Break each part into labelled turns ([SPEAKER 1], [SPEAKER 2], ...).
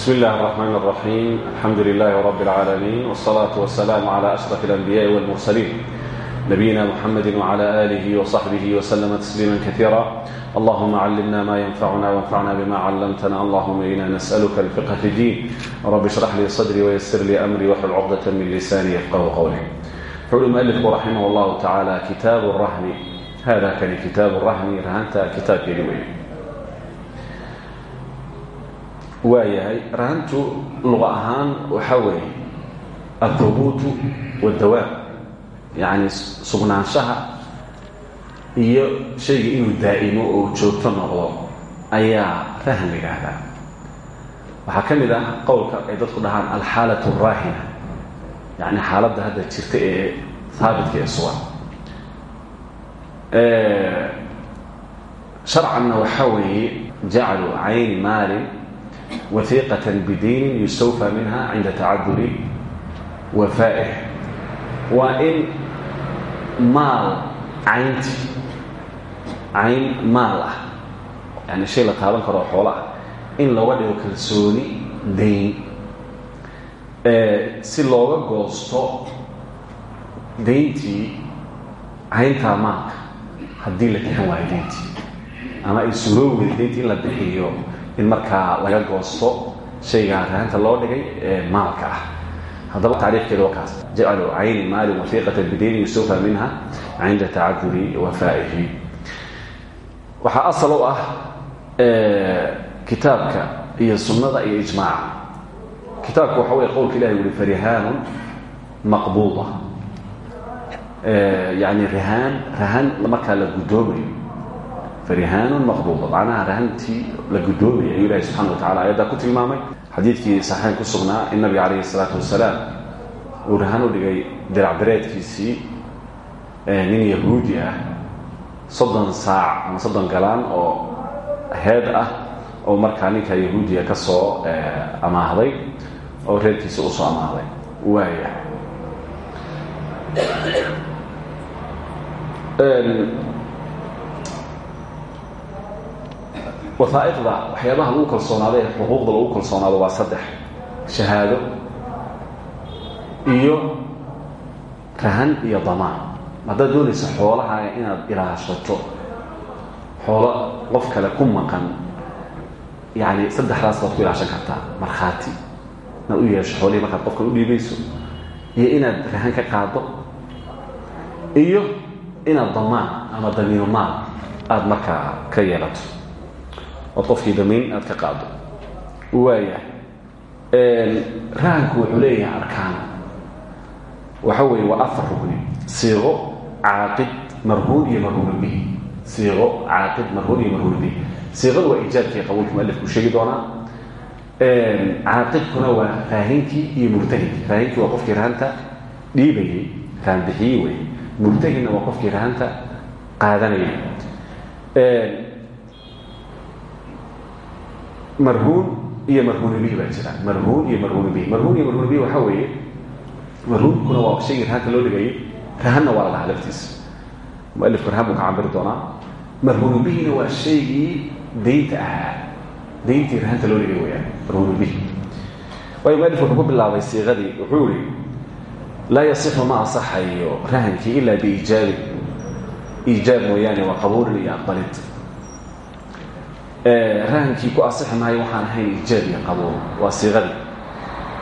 [SPEAKER 1] بسم الله الرحمن الرحيم الحمد لله رب العالمين والصلاة والسلام على أشرف الأنبياء والمرسلين نبينا محمد وعلى آله وصحبه وسلم تسليما كثيرا اللهم علمنا ما ينفعنا وانفعنا بما علمتنا اللهم إنا نسألك الفقه في الدين رب اشرح لي صدري ويسر لي أمري واحلل عقدة من لساني يفقه قولي حول المؤلف رحمه الله تعالى كتاب الرهن هذا كان كتاب الرهن رهنت كتاب كلمه waayahay rahantu luqa ahaan waxaa weeye athubuutu wadawaab yacni sugnaanshaha iyo shayga inuu daa'imo oo joogto noqdo ayaa rahan yidhaahdaa. Waxaa ka ah qowlka ay dadku dhahaan alxaalatu araahina yacni xaaladda hadda jirta ee haabitka ee sugan. Sharcanna waxaa weeye jaclu cayni maalin وثيقة بدين يستوفى منها عند تعذر وفائه وإن maal caynti cayn maal ah yani shay la taaban karo xoolo ah in looga dhigo kalsooni dayn si looga goosto dayntii cayntaa maalka haddii la bixin waayo dayntii ama ay suroobi weyda dayntii in la bixiyo in markaa laga goosto shaygaa rahanta loo dhigay ee maalka ah. Haddaba taariifkeeda waa kaas. Jaclu cayni maalin wafiiqata bidayni yustufa minha cinda tacaduri wafaa'ihi waxaa asal u ah kitaabka iyo sunnada iyo ijmaaca kitaabka waxa wey qowlka ilahi uri farihaanun maqbuuda. Yani rahaan rahan markaa la guddoomayo farihaanun maqbuuda macnaha rahantii la guddoomaya ayuu ilahi subxana wa tacala ayaddaa ku tilmaamay xadiidkii saxeyn ku sugnaa in nabiga calayhi isalaatu wasalaam uu rahan u dhigay diracdareedkiisii nin yahuudi ah soddon saac ama soddon galaan oo heed ah oo markaa ninka yahuudiga ka soo amaahday oo reerkiisa u soo amaahday wasaa'iqda waxyaabaha lagu kalsoonaado ee xuquuqda lagu kalsoonaado waa saddex. Shahaado iyo rahan iyo damaan haddaad doonaysa xoolahaaga inaad ilaashato xoolo qof kale ku maqan yani saddexdaas baad ku ilaashan kartaa markhaati. Inaad u yeesho xoolihii markaad qofkan u dhiibayso. Iyo inaad rahan ka qaado iyo inaad damaan ama damiino maal aada markaa ka yeelato ood qofkii damiin aad ka qaado waaya rahanku wuxuu leeyahay arkaan. Waxa weeye waa afar rugni siiqo caaqid marhuun iyo marhuunu bihi. Siiqo caaqid marhuun iyo marhuunu bihi. Siiqadu waa iijaabkii qabuulka mualifku sheegi doonaa. Caaqidkuna waa raahinkii iyo murtahinkii raahinkii waa qofkii rahanta dhiibayey rahan bixiyey wey murtahinna waa qofkii rahanta qaadanayay marhuun iyo marhuun bihi baa jira. Marhuun iyo marhuun bihi marhuun iyo marhuun bihi waxaa weeye marhuunkuna waa shaygii rahanta loo dhigayay rahanna waa la dhahaa laftiisa mualifku rahan buu ka cabiri doonaa. Marhuunu bihina waa shaygii daynta ahaa. Dayntii rahanta loo dhigay weyaan marhuunu bihi waayo mualifku wuxuu ku bilaabay siiqadii wuxuu yihi laa yasixu ma asaxayo rahankii ilaa biiijaabin iijaab mooyaane waa qabuulin iyo aqbalid rahankii ku asixi maayo waxaan ahayn iijaab iyo qabuul waa siiqadii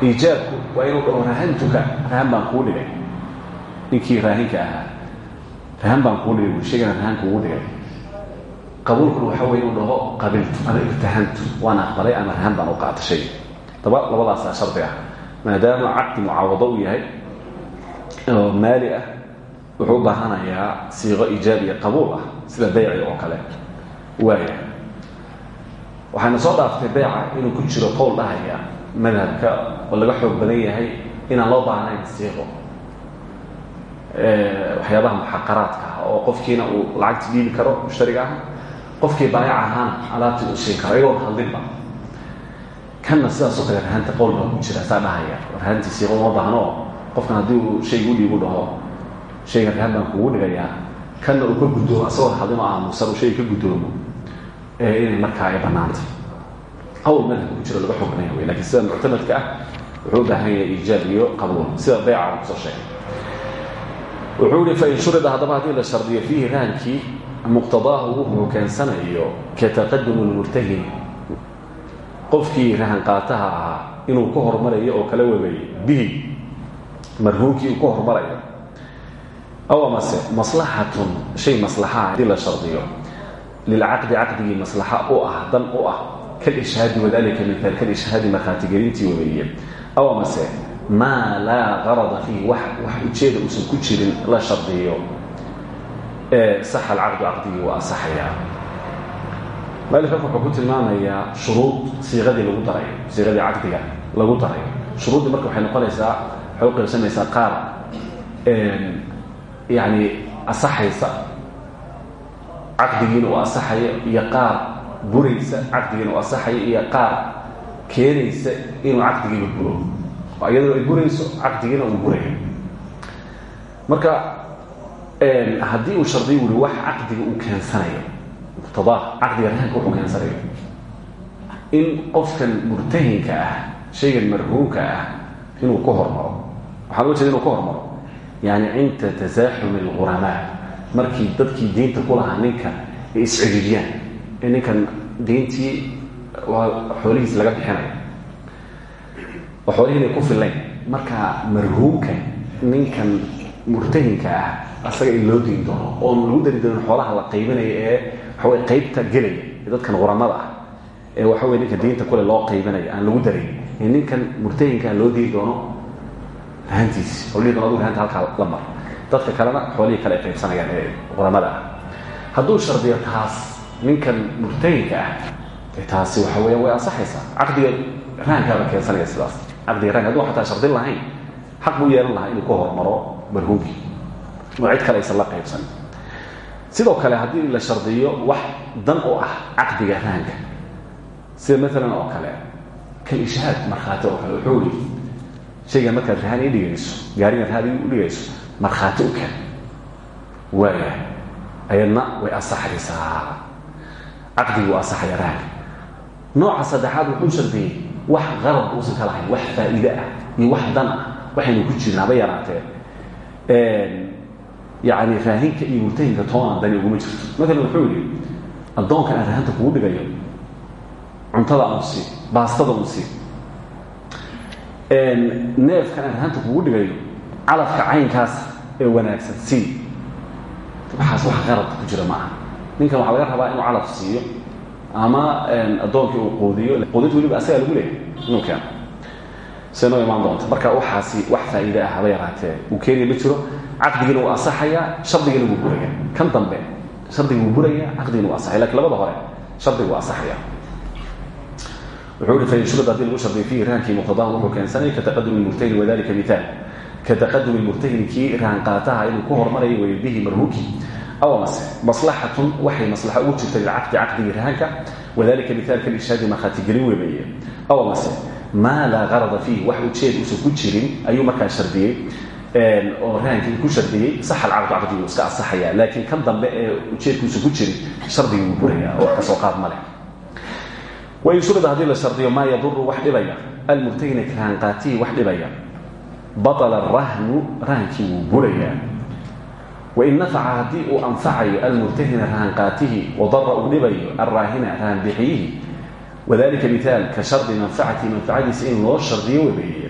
[SPEAKER 1] iijaabku waa inuu dhaho rahantuka rahan baan kuu dhigay. Ninkii raahinka ahaa rahan baan kuu dhigay sheegana rahanka ugu dhigay. Qabuulkuna waxa wey inuu dhaho qabiltu ama irtahantu waan aqbalay ama rahan baan u qaata shay daba labadaasaa shardi ah. Maadaama caqdi mucaawado yahay oo maali ah wuxuu baahanayaa siiqo iijaab iyo qabuul ah sida bayci oo kale. Waaya waxayna soo dhaaftay beyca inuu ku jiro qowl dhahaya madhabka oo laga xoog badan yahay inaan loo baahnayn siiqo waxyaabaha muxaqaraadka ah oo qofkiina uu lacagti dhiibi karo mushtariga ah qofkii baayac ahaana alaabtii uu siin karo iyagoon hadlinba kanna sidaasoo kale rahanta qowl baa ku jira saa dhahaya. Rahantii siiqo uma baahno qofkan haddii uu shaygu dhiibu dhaho shaygan rahan baan kugu dhigayaa. Uu ka guddoomo asagoo hadlin oo aamusan uu shayga ka guddoomo inay markaa ay bannaantay qowl madhabka ku jiro laga xukmaya wey laakiin sida muctamadka ah wuxuu baahan yahay iijaab iyo qabuul sida bayca aan ku soo sheegay. Wuxuu yihi fain shurida haddaba haddii la shardiyo fiihi rahankii muqtadaahu wuxuu keensanayo kataqadum lmurtahin qofkii rahan qaataha ahaa inuu ka hormarayo oo kala wabeeyey bihi marhuunkii uu hormarayo. Aw amase maslaxatun shay maslaxaa haddii la shardiyo lilcaqdi caqdigii maslaxa u ah dan u ah kalishhaadi wadalika miaal kalishhaadi markhaatigelintii wabeeye aw amase maa laa qarada fiihi wax ujeeda uusan ku jirin la shardiyo saxa alcaqdu caqdigii waa asaxayaa maalif halka wuxuu ku tilmaamayaa shuruud siiqadii lagu darayo siiqadii caqdiga lagu darayo shuruuddii marka waxay noqonaysaa waxay u qaybsamaysaa qaar yani asaxaysa caqdigiina uu asaxayo iyo qaar buraysa caqdigiina uu asaxayo iyo qaar keenaysa inuu caqdigiiba buro iyadoo ay burayso caqdigiina uu burayo. Marka haddii uu shardiyo wuri wax caqdiga uu keensanayo muqtadaa caqdiga rahanka wuxuu keensanayo. In qofkan murtahinka ah shaygan marhuunka ah inuu ka hormaro. Waxaa loga jeeda inuu ka hormaro. Yani cinda tasaaxumi alghuramaa markii dadkii diinta ku lahaa ninka ay isciriiriyaan ee ninkan diintii waa xoolihiis laga bixinayo oo xoolihiin ay ku fillayn. Marka marhuumka ninkan murtahinka ah asaga in loo diin doono oon lagu dari doonin xoolaha la qaybinayo ee waxawey qaybta gelaya dadkan quramada ah ee waxawey ninka diinta kule loo qaybinayo aan lagu daray ee ninkan murtahinkaa loo diin doono rahantiis olii doon adug rahanta halkaa la mar dadka kalena xoolihii kale ay qaybsanayaan ee quramada hadduu shardiyo taas ninkan murtahinka ah taasi waxa weya way ansaxaysaa. Caqdiga rahankaaba keensanaya sidaas. Caqdiga rahanka haduu xataa shardin lahayn xaq buu yeelan lahaa inuu ka hormaro marhuumkii oo kale aysan la qaybsan. Sidoo kale haddii la shardiyo wax dan u ah caqdiga rahanka sida maalan oo kale kal ishhaad markhaati oo kale wuxuu yii shaygan markaad rahaan ii dhigayso gaarigan rahaan u dhigayso markhaati u keen waaya ayadna way asaxaysaa. Caqdigii u asaxaya rahanka nooca saddexaad wuxuu shardiyey wax qarab uusan ka lahayn wax faa'iide ah iyo wax dan ah waxaynu ku jirna haba yaraatee? Yani raahinka iyo murtahinka toonaan dani uguma jirto. Maalan wuxuu yihi addoonkan aan rahanta kugu dhigayo cuntada aan sii baastada un sii. Neefkan aan rahanta kugu dhigayo calafka caynkaas ee wanaagsan. Sii waxaas wax qarabka ku jira ma aha ninkan waxaa laga rabaa inuu calaf siiyo ama addoonkii uu quudiyo. Quudinta weliba asagaa lagu leeyahy inuu keeno. Se noo imaan doonta marka waxaasi wax faa'iide ah haba yaraatee. Uu keenaya ma jiro. Caqdigina wuu asaxayaa shardigina wuu buraya kan dambe shardiga wuu buraya caqdigina wuu asaxaya laakiin labada hore shardiga wuu asaxaya wuxuu i fain shurida haddii lagu shardiyo fiihi rahankii muqtadahan wuxuu keensanaya kataqadumi murtahini wadalika miaal kataqadumi murtahini kii rahan qaataha inuu ku hormarayo wey bihi marhuuki aw mase maslaxatun waxay maslaxa ugu jirta lilcaqdi caqdigii rahanka. Wadalika miaal kalishaadi markhaati gelin webeeye aw mase maa laa qarada fiih wax ujeed uusan ku jirin ayuu markaa shardiyey. Oo rahankii ku shardiyey sax alcaqdu caqdigii iska asaxaya laakiin kan dambe ee ujeedkuusan ku jirin shardigii wuu buraya oo ka soo qaad ma leh. Wain shurida haddii la shardiyo maa yaduru wax dhibaya. Almurtahina rahanqaatihi wax dhibaya baطla rahnu rahankii wuu burayaa wain nafaca haddii uu anfacayo almurtahina rahanqaatihi wadara uu dhibayo alraahina rahanbixiyihi wadalika miaal ka shardi manfacati manfacadiisa in loo shardiyo webeeye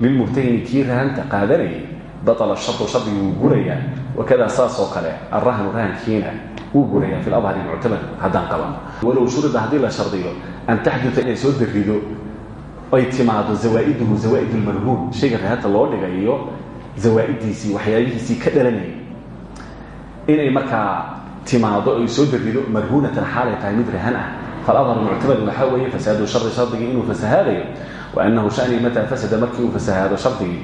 [SPEAKER 1] lilmurtahini kii rahanta qaadanayay baطla shardu shardigii wuu burayaa wakada saas oo kale alrahnu rahankiina wuu burayaa fi labhari muctamad haddaan qabano walow shurida haddii la shardiyo an taxduta inay soo darido ay timaado zawaa'iduhu zawaa'id lmarhuun shayga rahanta loo dhigayo zawaa'idiisii waxyaabihiisii ka dhalanayay inay markaa timaado ay soo darido marhuunatan xaalay tahay mid rahan ah. Faladharu muctamad waxaa weeye fasaadu shardi shardigii inuu fasahaadayo wa annahu shanii mataa fasada markii uu fasahaado shardigii.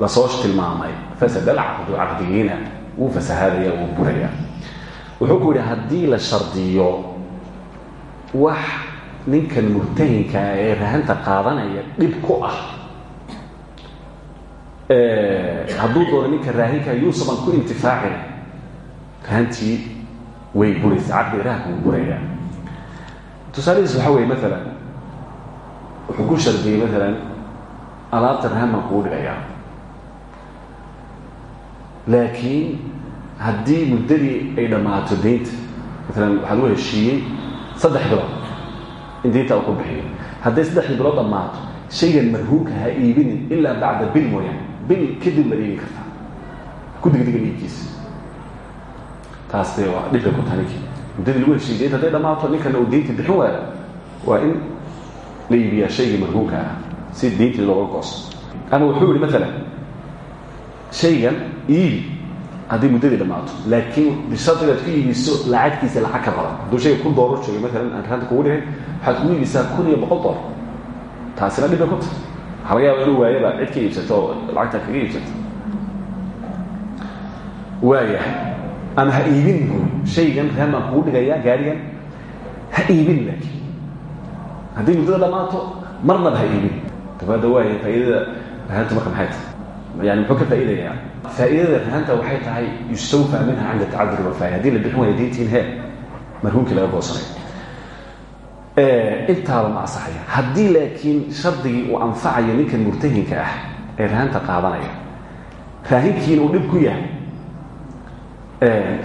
[SPEAKER 1] Lasoo tilmaamay fasada alcaqdu caqdigiina wuu fasahaadaya wuu buraya. Wuxuu ku yidhi haddii la shardiyo wax ninkan murtahinkaa ee rahanta qaadanaya dhib ku ah. Hadduu doono ninka raahinka yuusaban ku intifaacin rahantii way buraysa caqdiga rahanka wuu buraya tusaalihiis waxaa weeye maalan wuxuu ku shardiyey maalan alaabta rahan baan kugu dhigayaa. Laakiin haddii muddadii ay dhammaato deynta maalan waxaa lagu heshiiyey saddex bilood uu ku bixiyo hadday saddexdii bilood dhammaato shaygan marhuumka ha iibinin ilaa bacda bil mooyaane bil kadib baad iibin kartaa ku degdegan iibkiisa taas dee waa dhibay ku taha ninkii muddadii lagu heshiiyey deynta hadday dhammaato ninkana uu deyntii bixin waayo waa in la iibiyaa shaygii marhuumka ah si deyntii looga gooso ama wuxuu yihi maalan shaygan iibi haddii muddadii dhammaato laakiin bishardi inaad ku iibiso lacagtiisa lacag ka badan. Hadduu shayga kun doolar joogay maalan aan ranta kugu dhihin waxaad kugu kun iyo boqol doolar taasina dhibay ku tahay waxaa laga yaaba inuu waayaba cid ka iibsato oo lacagtaa kaga iibsato. Waayahay ama ha iibin buuri shaygan raan baan kugu dhigayaa gaarigan? Ha iibin laakiin. Haddii muddada dhammaato marnaba ha iibin. Dabaada waaya faa'iidada rahanta marka maxay yani muxuu ka faa'iidayaa? Faa'iidada rahanta waxay tahay yustawfaa minha cinda tacaduri walfaaya haddii la bixin waayo diintiin hee marhuumkii laga goosanayo intaaba ma asaxaya haddii laakiin shardigii uu anfacayo ninkan murtahinka ah ee rahanta qaadanaya raahinkiina uu dhib ku yahay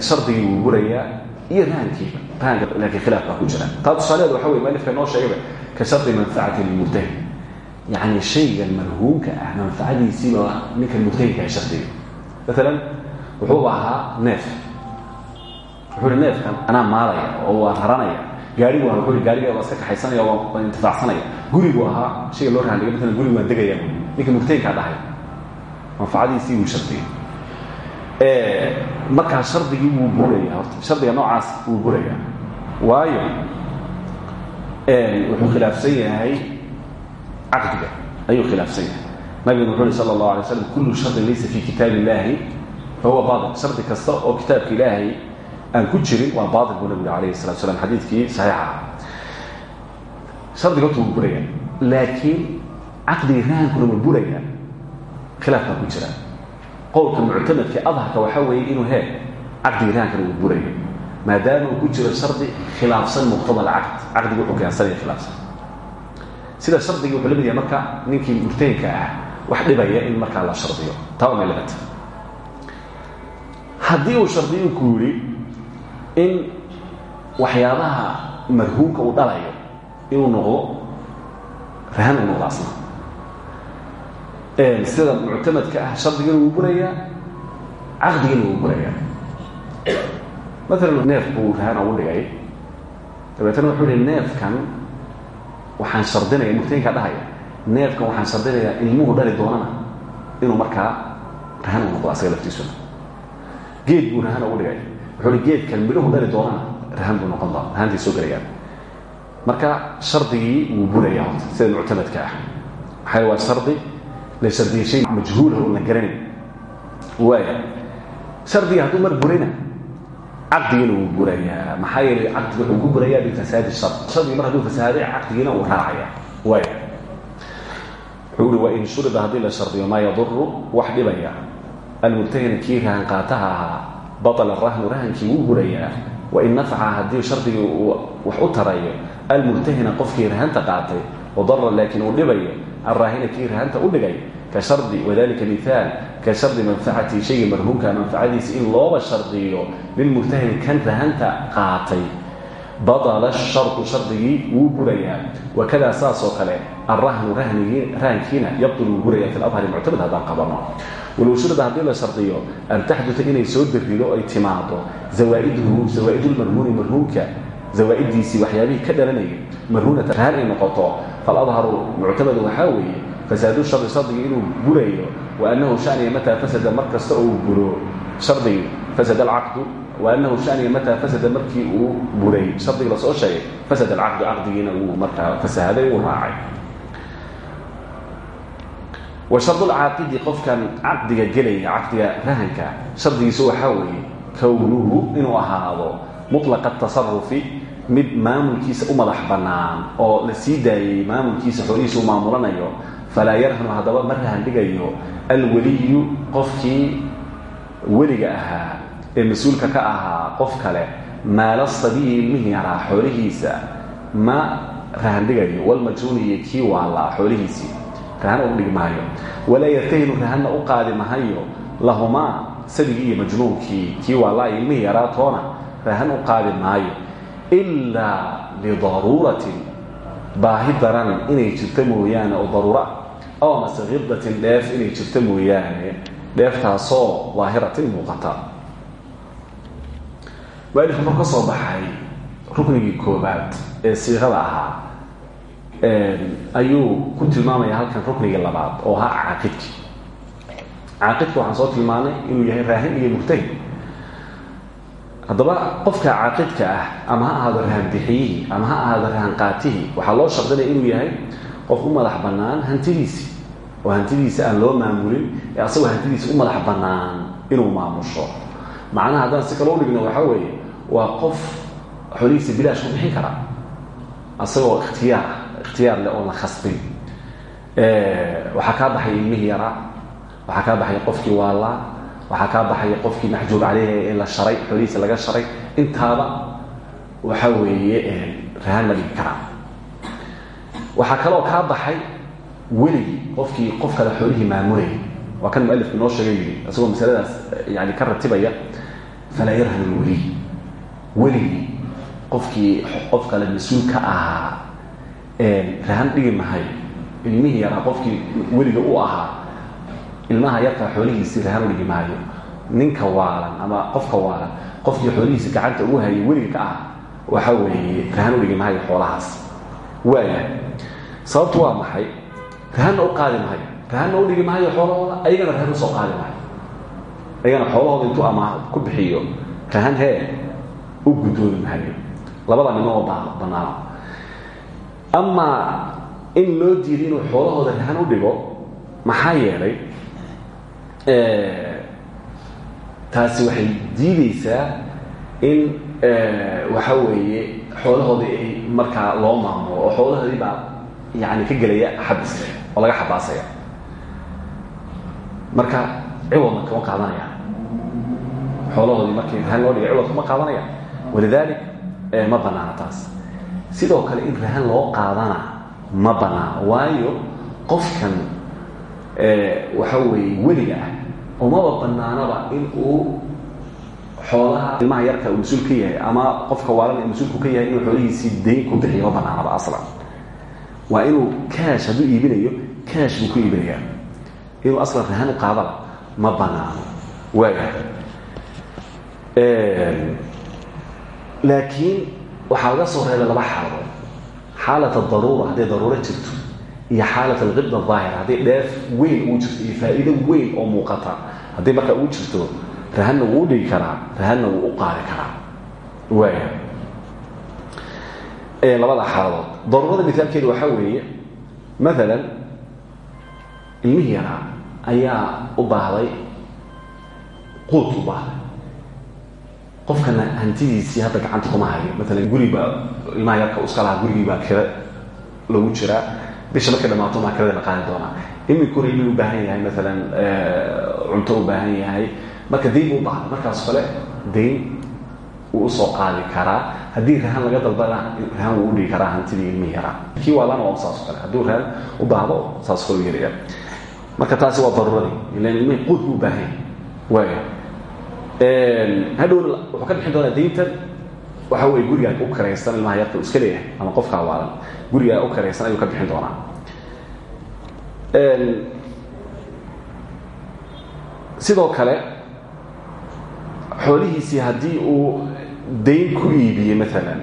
[SPEAKER 1] shardigii wuu burayaa iyo rahankiiba rahanka laakiin khilaaf baa ku jira. Taa tusaaleheeda waxa wey malifka noo sheegayba ka shardi manfacati lilmurtahin yacni shaygan marhuumka ah manfacadiisiiba ninkan murtahinka ay shardiga maalan wuxuu ahaa neef wuxuu hi neefkan anaa maalaya oo waan raranaya gaarigu aha wuxuu gaariga waa iska kaxaysanaya waan intifaacsanaya gurigu ahaa shayga loo rahan dhiga maalan gurigu waan degaya ninka murtahinkaa dhahay manfacadiisii wuu shardigay markaa shardigii wuu buraya horta shardiga noocaas wuu caqdiga ayuu khilaafsan yahay nabiguna wuxu uhi sala allahu alay slam kullu shardin laysa fi kitaab illahi fahuwa baatil shardi kasta oo kitaabka ilaahay aan ku jirin waa baatil buu nabigu alayhi salatu slam xadiidkii saxiixa shardiga horta wuu buraya laakiin caqdigii rahankuna wuu buraya khilaaf baa ku jira qowlka muctamadka adharka waxaa weeye inuu hee caqdigii rahankana uu burayo maadaama uu ku jiro shardi khilaafsan muqtada alcaqd caqdigi wuxuu keensanaya khilaafsan sida shardigii wuxuu la mid yahay marka ninkii murtahinka ah wax dhibaya in markaa la shardiyo. Taa waa meelabata haddii uu shardiyo ku yidhi in waxyaabaha marhuumka uu dhalayo inuu noqdo rahan uu noqdo asna sida muctamadka ah shardigana wuu burayaa caqdigana wuu burayaa. Maalan neef buu rahan ugu dhigay. Dabeetana wuxuu hi neefkan waxaan shardinaya murtahinkaa dhahaya neefkan waxaan shardinayaa ilmuhu dhali doonana inuu markaa rahan u noqdo asaga laftiisuna. Geed buu rahan ugu dhigay. Wuxuu hi geedkan midhuhu dhali doonana rahan buu noqon doona rahantii soo gelayaan marka shardigii wuu buraya horta sida muctamadka ah. Maxaa waa shardi la shardiyay shay majhuulah oo la garanayn waaya shardiga hadduu mar burina caqdigina wuu burayaa maxaa yeelay caqdiga wuxuu ku burayaa bifasaadi shar shardiga mar hadduu fasaaday uu raacaya. Waaya wuxuu uhi waa in shurida haddii la shardiyo maa yaduru wax dhibaya. Almurtahina kii rahan qaataha ahaa baطla rahnu rahankii wuu burayaa wain nafaca haddii shardigii uu wax u tarayo almurtahina qofkii rahanta qaatay wadara laakiin uu dhibayo alraahina kii rahanta u wadalika miaal ka shardi manfacati shayga marhuumka manfacadiisa in looba shardiyo lilmurtahin kan rahanta qaatay baطla shardu shardigii wuu burayaa wakadaa saasoo kale alrahnu rahankiina yabطil wuu buraya fi adhari muctamad haddaan qabano walow shurida haddii la shardiyo an taxduta inay soo darido ay timaado zawaa'iduhu zawaaidulmarhuuni marhuumka zawaa'idiisii waxyaabihii ka dhalanayay marhuunata rahan ay noqoto faladharu fasaadu shardi shardigii inuu burayo wa annahu shaniya mataa fasada mar uu buro shardigii fasada alcaqdu wa annahu shaniya mataa fasada markii uu buray shardigii la soo sheegay fasada alcaqdu caqdigiina wuu markaa fasahaday uu raacay wa shardulcaaqidi qofkan caqdiga gelaya caqdiga rahanka shardigiisu waxaa weeye kownuhu inuu ahaado mutlaqa tasarufi mid maamulkiisa u madax bannaan oo la sii daayey maamulkiisa xoolihiisa u maamulanayo falaa yarhanu haddaba ma rahan dhigayo alweliyu qofkii weliga ahaa ee mas'uulka ka ahaa qof kale maala sabiyi ilmihii yaraa xoolihiisa ma rahan dhigayo walmajnuuni iyo kii waalaa xoolihiisii rahan u dhigi maayo walaa yartahinu rahanna u qaadi mahayo lahumaa sabigii iyo majnuunkii kii waalaa ilmihii yaraatoona rahan u qaadi maayo ilaa lidaruuratin baahi daran inay jirto mooyaane oo daruura aw amase khidatin dheef inay jirto mooyaane dheeftaasoo daahiratin muuqata waalidku marku ka soo baxay ruknigii koobaad ee siiqada ahaa ayuu ku tilmaamaya halkan ruknigii labaad oo ahaa caaqidki caaqidka waxaan soo tilmaanay inuu yahay raahin iyo murtahid haddaba qofka caaqidka ah ama ha ahaado rahan bixiyihii ama ha ahaado rahan qaatihii waxaa loo shardinaya inuu yahay qof u madax bannaan hantidiisi oo hantidiisa aan loo maamulin ee asagoo hantidiisa u madax bannaan inuu maamusho. Macnaha haddaan si kale u dhigno waxaa weeye waa qof xoolihiisa bilaash ku bixin kara asagoo ikhtiyaar ikhtiyaar leh oon la khasbin. Waxaa kaa baxay ilmihii yaraa waxaa kaa baxay qofkii waalaa waxaa kaa baxay qofkii maxjuub caleyh ee la sharay xoolihiisa laga sharay. Intaaba waxa weeye rahaan la dhigi karaa waxaa kaloo kaa baxay weligii qofkii qof kale xoolihii maamulaya waa kan mualifku inoo sheegay yidhi isagoo masaladaas yani ka ratibaya falaa yarhan lweliy weligii qofkii qof kale mas'uul ka ahaa rahan dhigi mahay ilmihii yaraa qofkii weliga u ahaa ilmaha yarkaa xoolihiisii rahan u dhigi maayo. Ninka waalan ama qofka waalan qofkii xoolihiisi gacanta ugu hayay weliga ka ah waxa weeye rahan u dhigi maayo xoolahaas. Waaya sababtu waa maxay rahanna u qaadi maayo rahanna u dhigi xoolahooda ayagana rahan u soo qaadi maayo ayagana xoolahooda intuu ama ku bixiyo rahan hee u guddoomi labada midno oo banaano. Amaa in loo diiday inuu xoolahooda rahan u dhigo maxaa yeelay taasi waxay diideysaa in waxa weeye xoolahooda ay markaa loo maamulo oo xoolahoodii baa yani ka gelaya xabis oo laga xabaasaya. Marka ciwadna kama qaadanaya. Xoolahoodii markii rahan loo dhigay ciwad kama qaadanaya. Walidalik ma banaana taas. Sidoo kale in rahan loo qaadana ma banaano waayo qofkan waxa weeye weliga ah umaba banaanaba in uu xoolaha ilmaha yarka uu mas'uul ka yahay ama qofka waalan ee mas'uulku yahay inuu xoolihiisii dayn ku bixiyo ma banaanaba aslan waa inuu kaash hadduu iibinayo kaash buu ku iibinayaa. Inuu aslan rahan qaadaba ma banaano. Waaya laakiin waxaa laga soo reebay laba xaaladood xaalat daruura hadday daruuro jirto iyo xaalat alqibda aahira hadday dheef weyn uu jirto iyo faa'iido weyn oo muuqata hadday markaa uu jirto rahanna wuu u dhigi karaa rahanna wuu u qaadi karaa. Waaya labada xaaladood daruurada mithaalkeeda waxaa weeye maalan ilmihii yaraa ayaa u baahday quud u baahday qofkana hantidiisii hadda gacanta kuma hayo. Maalan guribaa ilmaha yarka iska lahaa gurigii baa kira lagu jiraa. Bisha markay dhamaato maa kirada la qaadi doonaa. Iminkuna ilmi u baahan yahay maalan cunto u baahan yahay. Marka dayn markaas kale wuu u soo qaadi karaa. Haddii rahan laga dalbana rahan wuu udhigi karaa hantidii ilmihi yaraa. Kii waalana waa saas kale. Hadduu rahan u baahdo saas kale yaraya marka taasi waa daruuradii ilan ilmihii quud buu u baahan yahay. Waaya hadhowna wuxuu ka bixin doonaa dayntan waxa weye gurigaa u karaysan ilmaha yarka iska leeyahay ama qofkaa waalan gurigaa u karaysan ayuu ka bixin doonaa. Sidoo kale xoolihiisii haddii uu dayn ku iibiye maalan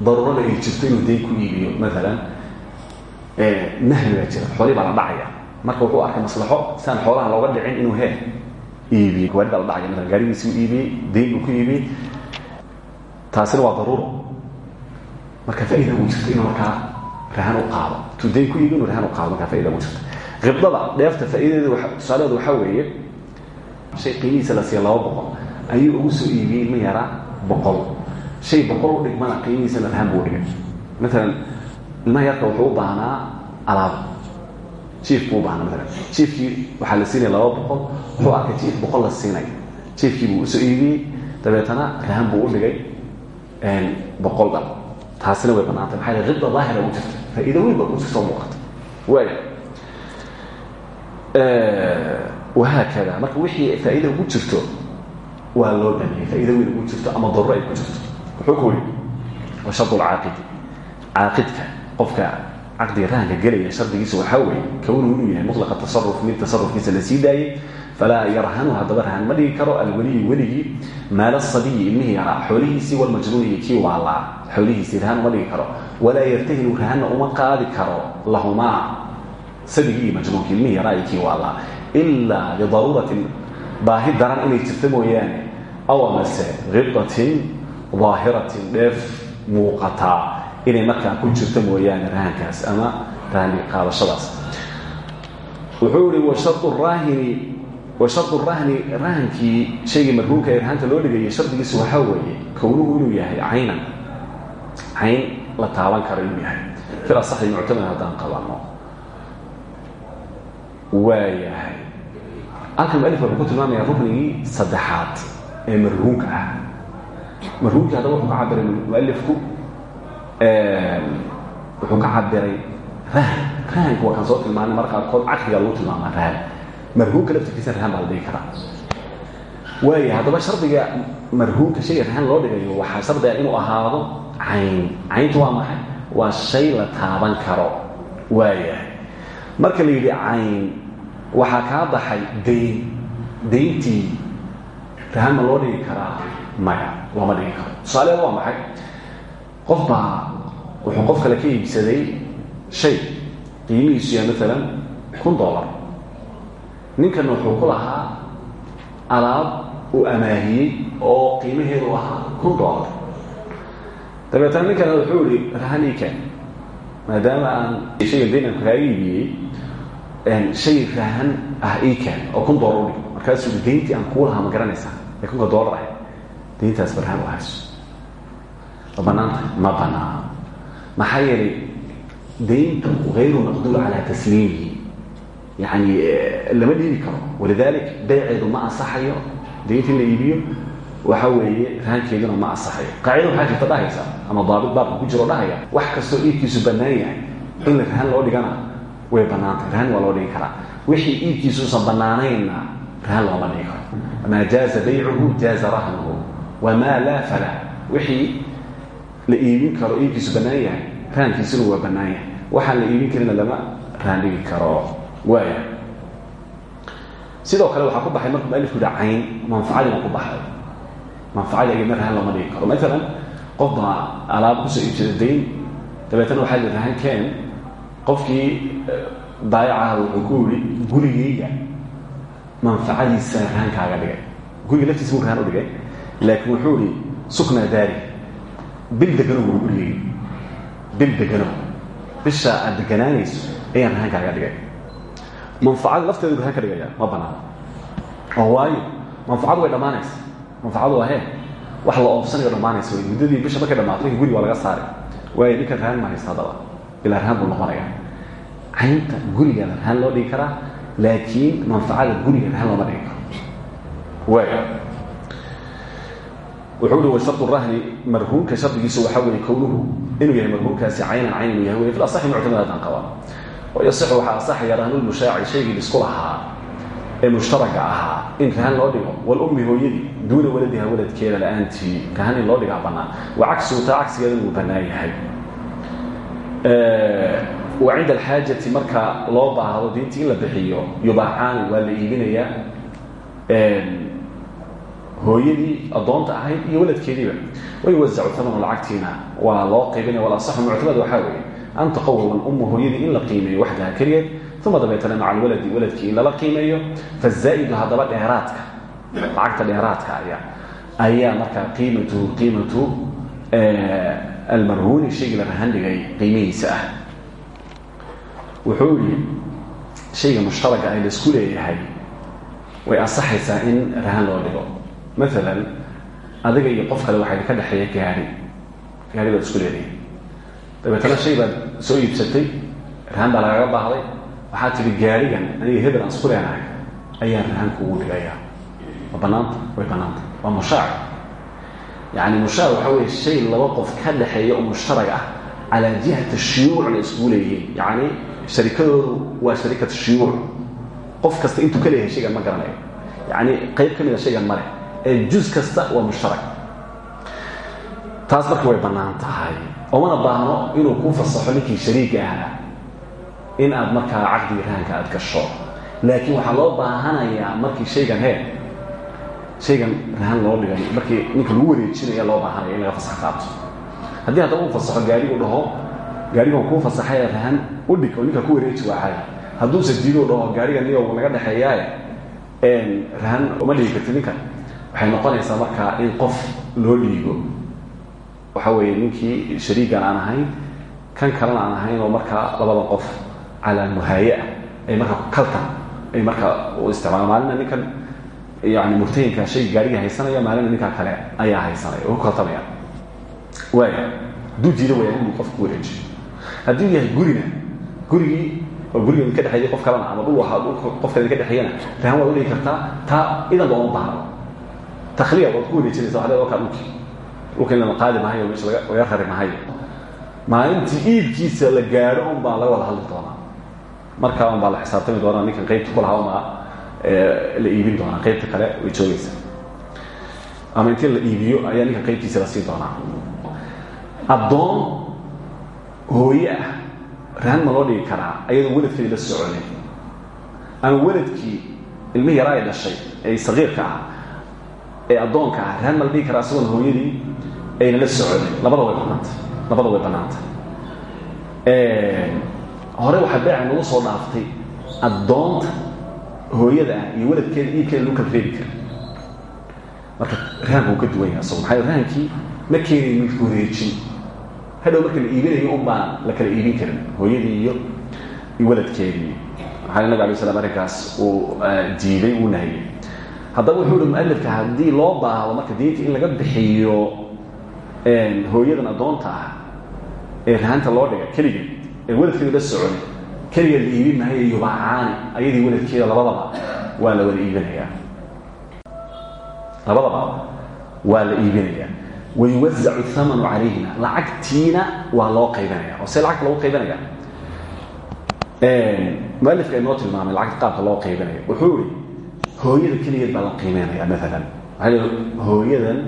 [SPEAKER 1] daruurada ay jirto inuu dayn ku iibiyo maalan nahmi baa jira. Xoolihii baa dhacaya. Marka wuxuu arkay maslaxo siaan xoolaha looga dhicin inuu he iibiyey gaari baa dhacaya maala gaarigiisi u iibiyey dayn buu ku iibiyey taasina waa daruuro marka faaida uu jirto inuu rahan u qaado. Intuu ku iibiy rahan u qaado markaa faida uu jirto khibdada dheefta faa'idadeeda tusaalaheedu waxaa weeye shay qiimihiisa la siiya ayuu ugu soo iibiyey ilma yaraa boqol. Shay boqol u dhigmana qiimihiisana rahan buu dhigay. Maalan ilmaha yarka wuxuu u baahnaa alaab. Jiif buu u baahnaa maalan jiifkii waxaa la siinaya laba boqol wuxuu arkay jiif boqol la siinay. Jiifkii buu u soo iibiyey dabeetana rahan buu u dhigay boqol dhal taasina way bannaantay. Maxaa yeel ribda daahira u jirta faa'iido weyn ba waa loo dhameeyey faa'iido weyn ugu jirto ama darro ay ku jirto. Wuxuu ku wuri wa shardu lcaaqidi caaqidka qofka caqdiga rahanka gelaya shardigiisa waxaa weeye kownuhu inuu yahay mutlaqa tasaruf mid tasarufkiisa la sii daayey falaa yarhanu haddaba rahan ma dhigi karo alweliyi weligii maala sabiyi ilmihii yaraa xoolihiisii walmajnuuni iyo kii waalaa xoolihiisii rahan uma dhigi karo walaa yartahinu rahanna uma qaadi karo lahumaa sabigii iyo majnuunkii ilmihii yaraa iyo kii waalaa ilaa lidaruuratin baahi daran inay jirto mooyaane. Aw amase khidatin daahiratin dheef muuqataa inay markaa ku jirto mooyaane rahankaas ama rahan qaadashadaas. Wuxuu ihi washardu raahini washardu rahni rahankii shaygii marhuumka ee rahanta loo dhigayay shardigiisu waxaa weeye kownuhu inuu yahay caynan. Cayn la taaban karo inuu yahay. Fil asaxi muctamad haddaan qabano waa halkan mualif wuxuu ku tilmaamaya ruknigii saddexaad ee marhuumka ah. Marhuumkii haddaba wuxuu ka cabiray mualifku wuxuu ka cabiray rahan rahanku waa soo tilmaanay marka qaarkood caqliga lagu tilmaamaa rahan marhuumka laftirkiisa rahan baa la dhigi karaa. Waaya shardiga marhuumka shayga rahan loo dhigayo waxaa shardiga inuu ahaado cayn. Cayntu waa maxay? Waa shay la taaban karo. Waayahay marka la yidhi cayn waxaa kaa baxay dayn dayntii rahan ma loo dhigi karaa maya? Looma dhigi karo. Tusaaleeda waa maxay? Qof baa wuxuu qof kale ka iibsaday shay qiimihiisu yahay maalan kun dollar. Ninkan wuxuu ku lahaa alaab uu amaahiyey oo qiimaheedu ahaa kun dollar. Dabeetana ninkana wuxuu ihi rahaniikan maadaama aan shayga daynanku kaaga iibiyey shay rahan ah iikan oo kun dollar udhig markaasuu i dayntii aan kuu lahaa ma garanaysaa ee kunka dollar ah dayntaas ba rahan u hayso ma banaanta ma banaan. Maxaa yeelay dayntu hayru maqduur calaa yani lama dhiibi karo. Walidalik bayceedu ma ansaxayo. Daynta in la iibiyo. Waxa weeye rahankeeduna ma ansaxayo. Qaacida waxaa jirta dhahaysa ama daabit baabka ku jiro dhahaya. Wax kastoo iibkiisu bannaan yahay. In la rahan loo dhigana way bannaantay rahan waa loo dhigi karaa. Wixii iibkiisuusan bannaanaynna rahan looma dhigi karo. Maa jaaza baycuhu jaaza rahnuhu wamaa laa fala wixii la iibin karo iibkiisu bannaan yahay waa bannaan yahay. La iibin karina lama rahan dhigi karo. Waaya sidoo kale waxaa ku baxay markuu mualifku yihi cayn. Ku baxay. Manfacadii ayadna rahan looma dhigi karo. Maalan qof baa alaab ku soo iibsada dayn. Dabeetana waxaa li rahan keen qofkii daayacaha wuxuu ku yihi gurigayga manfacadiisa rahan kaaga dhigay. Guriga laftiisa buu rahan u dhigay. Laakiin wuxuu ihi sukna daari bil deganow uu gurigayga bil deganow bisha aad deganaanayso ayaan kaaga dhigay. Manfacada lafteedu rahan ka dhigaya ma banaano oo waayo manfacadu way dhammaanaysa. Manfacadu waa hee wax la oofsanayo dhammaanaysa muddadii bisha markay dhammaato guriga waa laga saari waayo ninkan rahan ma haysta haddaba ilaa rahan buu noqonaya caynta guriga rahan loo dhigi karaa laakiin manfacada guriga rahan looma dhigi karo waaya wuxuu uhi washardu rahni marhuumka shardigiisu waxaa weeye kownuhu inuu yahay marhuumkaasi caynan cayn inuu yahay wey fi asaxi muctamad haddaan qabaa wayasixu waxaa asaxaya rahnulmushaaci shaygii lisku lahaa ee mushtaraga ahaa in rahan loo dhigo walummi hooyadii duuna waladiha waladkeeda la'aantii rahan in loo dhigaa bannaan wa cagsigu taa cagsigeeda wuu bannaan yahay wa cinda alxaajati marka loo baahdo diintii in la bixiyo yubaacaani waa la iibinayaa hooyadii addoonta ahayd iyo waladkeediiba wayuwasacu tamanu lacagtiina. Waa loo qaybinaya walasaxu muctamad waxaa weeye an taqawama alummu hooyadii in la qiimeeyo waxdaha keliyeed uma dabeetana maca alwaladi waladkii in lala qiimeeyo fazaa'idu haddaba dheeraadka lacagta dheeraadka ayaa ayaa markaa qiimatuhu qiimatu almarhuuni shaygii la rahan dhigay qiimihiisa ah. Wuxuu yihi shayga mushtaraga ah la isku leeyahay way ansaxaysaa in rahan loo dhigo. Maalan adiga iyo qof kale waxaa ka dhexeeya gaari. Gaari baad isku leedahay dabeetana shay baad soo iibsatay rahan baa lagaga baahday. Waxaa tihi gaarigan aniga hebel aan isku leenahay ayaan rahan kuugu dhigayaa. Ma banaanta way banaanta. Waa mushaaci yani mushtarak waxa weye shay laba qof ka dhexeeya oo mushtarag ah calaa jihati shuyuucna iskugu leeyihiin yani sharikadoodu waa sharikatu shuyuuc qof kasta intuu ka leeyahay shaygan ma garanayo yani qayb ka mida shaygan male ee juz kasta waa mushtarak taas marka way bannaan tahay oomana baahno inuu kuu fasaxo ninkii shariiga ahaa in aad markaa caqdigii rahanka aad gasho laakiin waxaa loo baahanayaa markii shaygan hee shaygan rahan loo dhigay markii ninka lagu wareejinaya loo baahanaya in laga fasax qaato. Haddii haddaba uu fasaxo gaarigu dhaho gaarigan kuu fasaxaya rahan u dhig ninka ku wareeji waacay hadduuse diiduu dhaho gaariga niyow naga dhexeeyaaye rahan uma dhigi karti waxay noqonaysaa markaa in qof loo dhiigo waxa weeye ninkii shariigan aan ahayn kan kalena aan ahayn oo markaa labadan qof calaa muhaaye ah ay markaa kaltan ay markaa u isticmaala ninkan yani murtayinka shay gaariga haysanaya maalina ninkaa kale ayaa haysanaya oo ku kaltamaya waaya hadduu diido waya inuu qof ku wareejiyo. Hadduu yahay gurina gurigii oo guriga idinka dhexeeyay qof kalena ama dhul ahaa qofka idinka dhexeeyana rahan waad u dhigi kartaa taa idanba uma baahno takhliya waad ku wareejinaysa waxaa leedahay wakaa dhulkii dhulka in la qaadi mahayo meesha laga rari mahayo maalintii iibkiisa la gaadho un baa laga wada hadli doonaa. Markaa un baa la xisaabtami doonaa ninkan qaybta ku lahaa unbaa la iibin doonaa. Qaybta kale way joogaysaa ama intii la iibiyo ayaa ninkan qaybtiisa la siin doonaa. Addoon hooye ah rahan ma loo dhigi karaa ayadoo weladkeedii la soconay. Ama weladkii ilmihii yaraa ay dhashay ee saqiirka ah ee addoonka ah rahan ma dhigi karaa isagoon hooyadii ayna la soconin labada way bannaanta labada way bannaanta hore waxaa beeca nagu soo dhaaftay addoonta hooyada ah iyo weladkeeda iibkeeda lagu kala reebi kara. Marka rahanka wuu ka duwan yahay asago maxaa rahankii ma keenayo midku wareejin. Hadhow marka la iibinayo un baan la kala iibin karin hooyadii iyo weladkeedii maxaa nabig alay slam arrinkaas uu diiday uu nahiyey haddaba wuxuu uhi mualifka haddii loo baahdo marka diinta in laga bixiyo hooyadan addoonta ah ee rahanta loo dhiga keligeed ee weladkeeda la socon keligeed la iibin mahayo yubacaani. Ayadii weladkeeda labadaba waa la wada iibinayaa. Labadaba waa la iibinayaa. Wayuwazacu thamanu calayhima lacagtiina waa loo qaybinaya oo see lacagta lagu qaybinaya mualifka inoo tilmaamay lacagta qaabka loo qaybinayo wuxuu ihi hooyada keligeed baa la qiimeynaya maalan waxaa hooyadan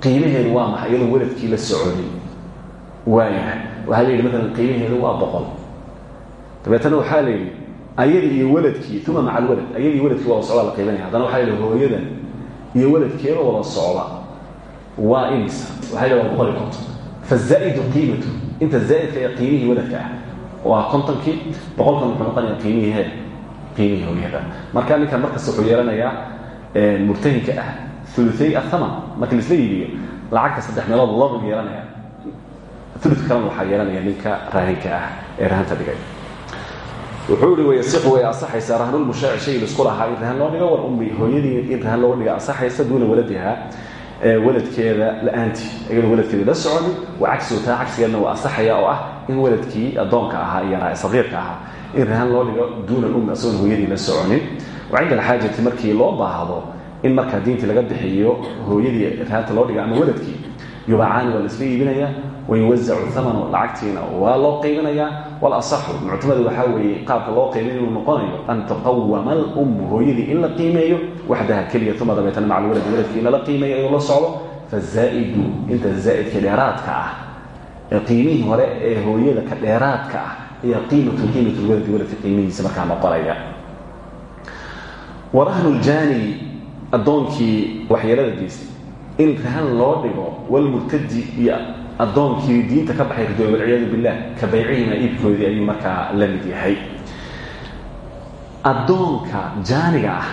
[SPEAKER 1] qiimaheedu waa maxay? Iyadoo weladkii la soconin waayahay waxaa la yidhi maalan qiimaheedu waa boqol dabeetana waxaa la yidhi ayadii iyo weladkii uma maca alwalad ayadii iyo weladkii wada socdaa la qiibanaya haddana waxaa la yidhi hooyadan iyo weladkeeda wada socda waa imisa waxaa la yidhi waa boqol iyo konton. Fazaa'idu qiimatu inta zaa'idka ee qiimihii weladka ah waa kontonkii boqolkan wuxuu noqonaya qiimihii he qiimihii hooyada. Marka ninkan markasta wuxuu yeelanayaa murtahinka ah uluay athaman marka laisla iibiyo lacagta saddex meelood laba yeelanaya ulu kalena waxaa yeelanaya ninka raahinka ah ee rahanta dhigay wuxuu ihi wayasixu way asaxaysaa rahnulmushaaci shay la isku lahaa. In rahan loo dhigo war ummi hooyadii in rahan looga dhiga asaxaysa duuna waladiha waladkeeda la'aantii iyadoo waladkeeda la soconin waa cagsigu taa cagsigeedna waa asaxaya oo ah in waladkii addoonka ahaa iyo yaraa sagiirka ahaa. In rahan loo dhigo duuna ummi asagoon hooyadii la soconin. Wa cinda alxaajati markii loo baahdo in markaa diintii laga bixiyo hooyadii rahanta loo dhiga ama waladkii yubacaani waa laisla iibinaya wayuwazacu thamanu lacagtiina waa loo qaybinayaa walasaxu muctamadu waxaa weeye qaabka loo inuu noqonayo an taqawama alummu hooyadii in la qiimeeyo waxdaha keliya uma dabeetana maca alwaladi waladkii in lala qiimeeyo ayuu la socdo. Fazaa'idu inta zaa'idka dheeraadka ah ee hore ee hooyada ka dheeraadka ah ayaa qiimatu qiimatu lwaladi waladka qiimihiisa markaa noqonaya. Warahnu ljaani addoonkii waxyeelada geystay in rahan loo dhigo walmurtadi iyo addoonkii diinta ka baxay ridoy walciyaadu billah ka baycihima iibkoodii ayuu markaa la mid yahay. Addoonka jaaniga ah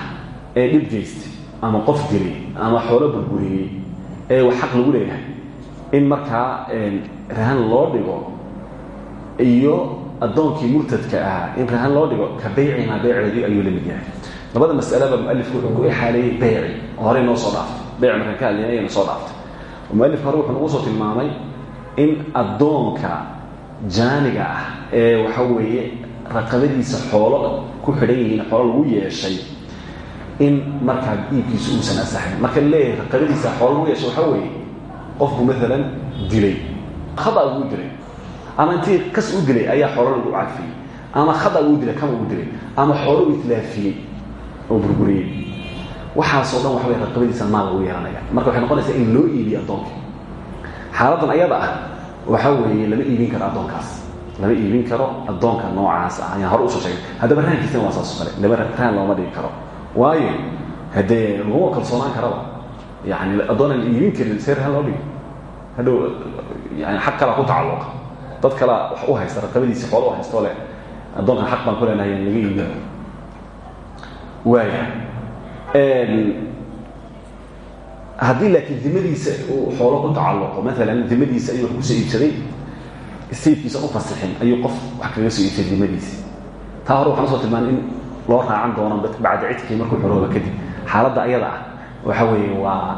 [SPEAKER 1] ee dhib ama qof dilay ama xoolo burburiyey ee wax xaq lagu leeyahay in markaa rahan loo dhigo iyo addoonkii murtadka ahaa in rahan loo dhigo ka baycihima bayceedii ayuu la mid yahay. Labada masalaba mualifku wuxuu ku ixaaleeyey beyci oo noo soo dhaaftay. Beyc markaan ka hadlayna ayana soo dhaaftay. Mualifka hore wuxuu tilmaamay in addoonka jaaniga ah ee waxa weeye raqabadiisa xoolo ku xidhan yihiin xoolo lagu yeeshay in markaa iibkiisu uusan asaxayn. Marka leeyahay raqabadiisa xoolo lagu yeesho waxaa weeye qofku maalan dilay khada ugu dilay ama intii kas u dilay ayaa xoolo lagu cafiyey ama khada ugu dilay kama ugu dilay ama xoolo u itlaafiyey oo burburiyey. Waxaasoo dhan waxa wey raqabadiisa maal lagu yeelanaya marka waxay noqonaysaa in loo iibiyo addoonka xaaladan ayada ah waxaa weeye lama iibin karo addoonkaas. Lama iibin karo addoonka noocaas ah. Ayaan hore u soo sheegay. Haddaba rahankiisana waa saas kale lama rahan looma dhigi karo. Waayo haddee laguma kalsoonaan karaba yani addoonaan iibin karin see rahan loo dhigi hadhow xaq kalaa ku tacalluqa. Dad kalaa wax u haysta raqabadiisi xoolo u haystoo le addoonkan xaq baan ku leenahay aan laga iibin. Waaya haddii laakiin dimadiisa uu xoolo ku tacalluqo maalan dimadiisa ayuu wax ku soo iibsaday sayidkiisa u fasixin ayuu qof wax kaga soo iibsaday dimadiisa. Taa hore waxaan u soo in loo raacan doono bacda cidkii markuu xorooba kadib xaaladda ayada ah waxa weeye waa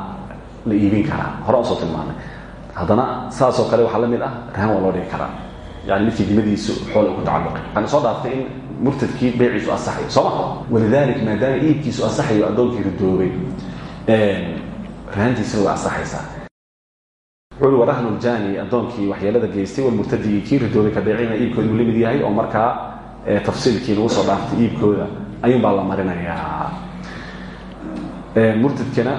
[SPEAKER 1] la iibin karaa. Hore u soo tilmaanay. Haddana kale waxaa la mid ah rahan waa loo dhigi karaa. Yani midkii dimadiisu xoola ku tacalluqay. Waxaan soo dhaaftay in murtadkii beyciisu asaxayo soo ma walidalik maadaama iibkiisu asaxayo addoonkii ridoobay rahantiisina way asaxaysaa wuxuui warahnuljani addoonkii waxyeelada geystay walmurtadii kii ridoobay ka beecina iibkooda uu la mid yahay oo markaa tafsiilkii lagu soo dhaaftay iibkooda. Ayuunbaa la marinayaa. Murtadkana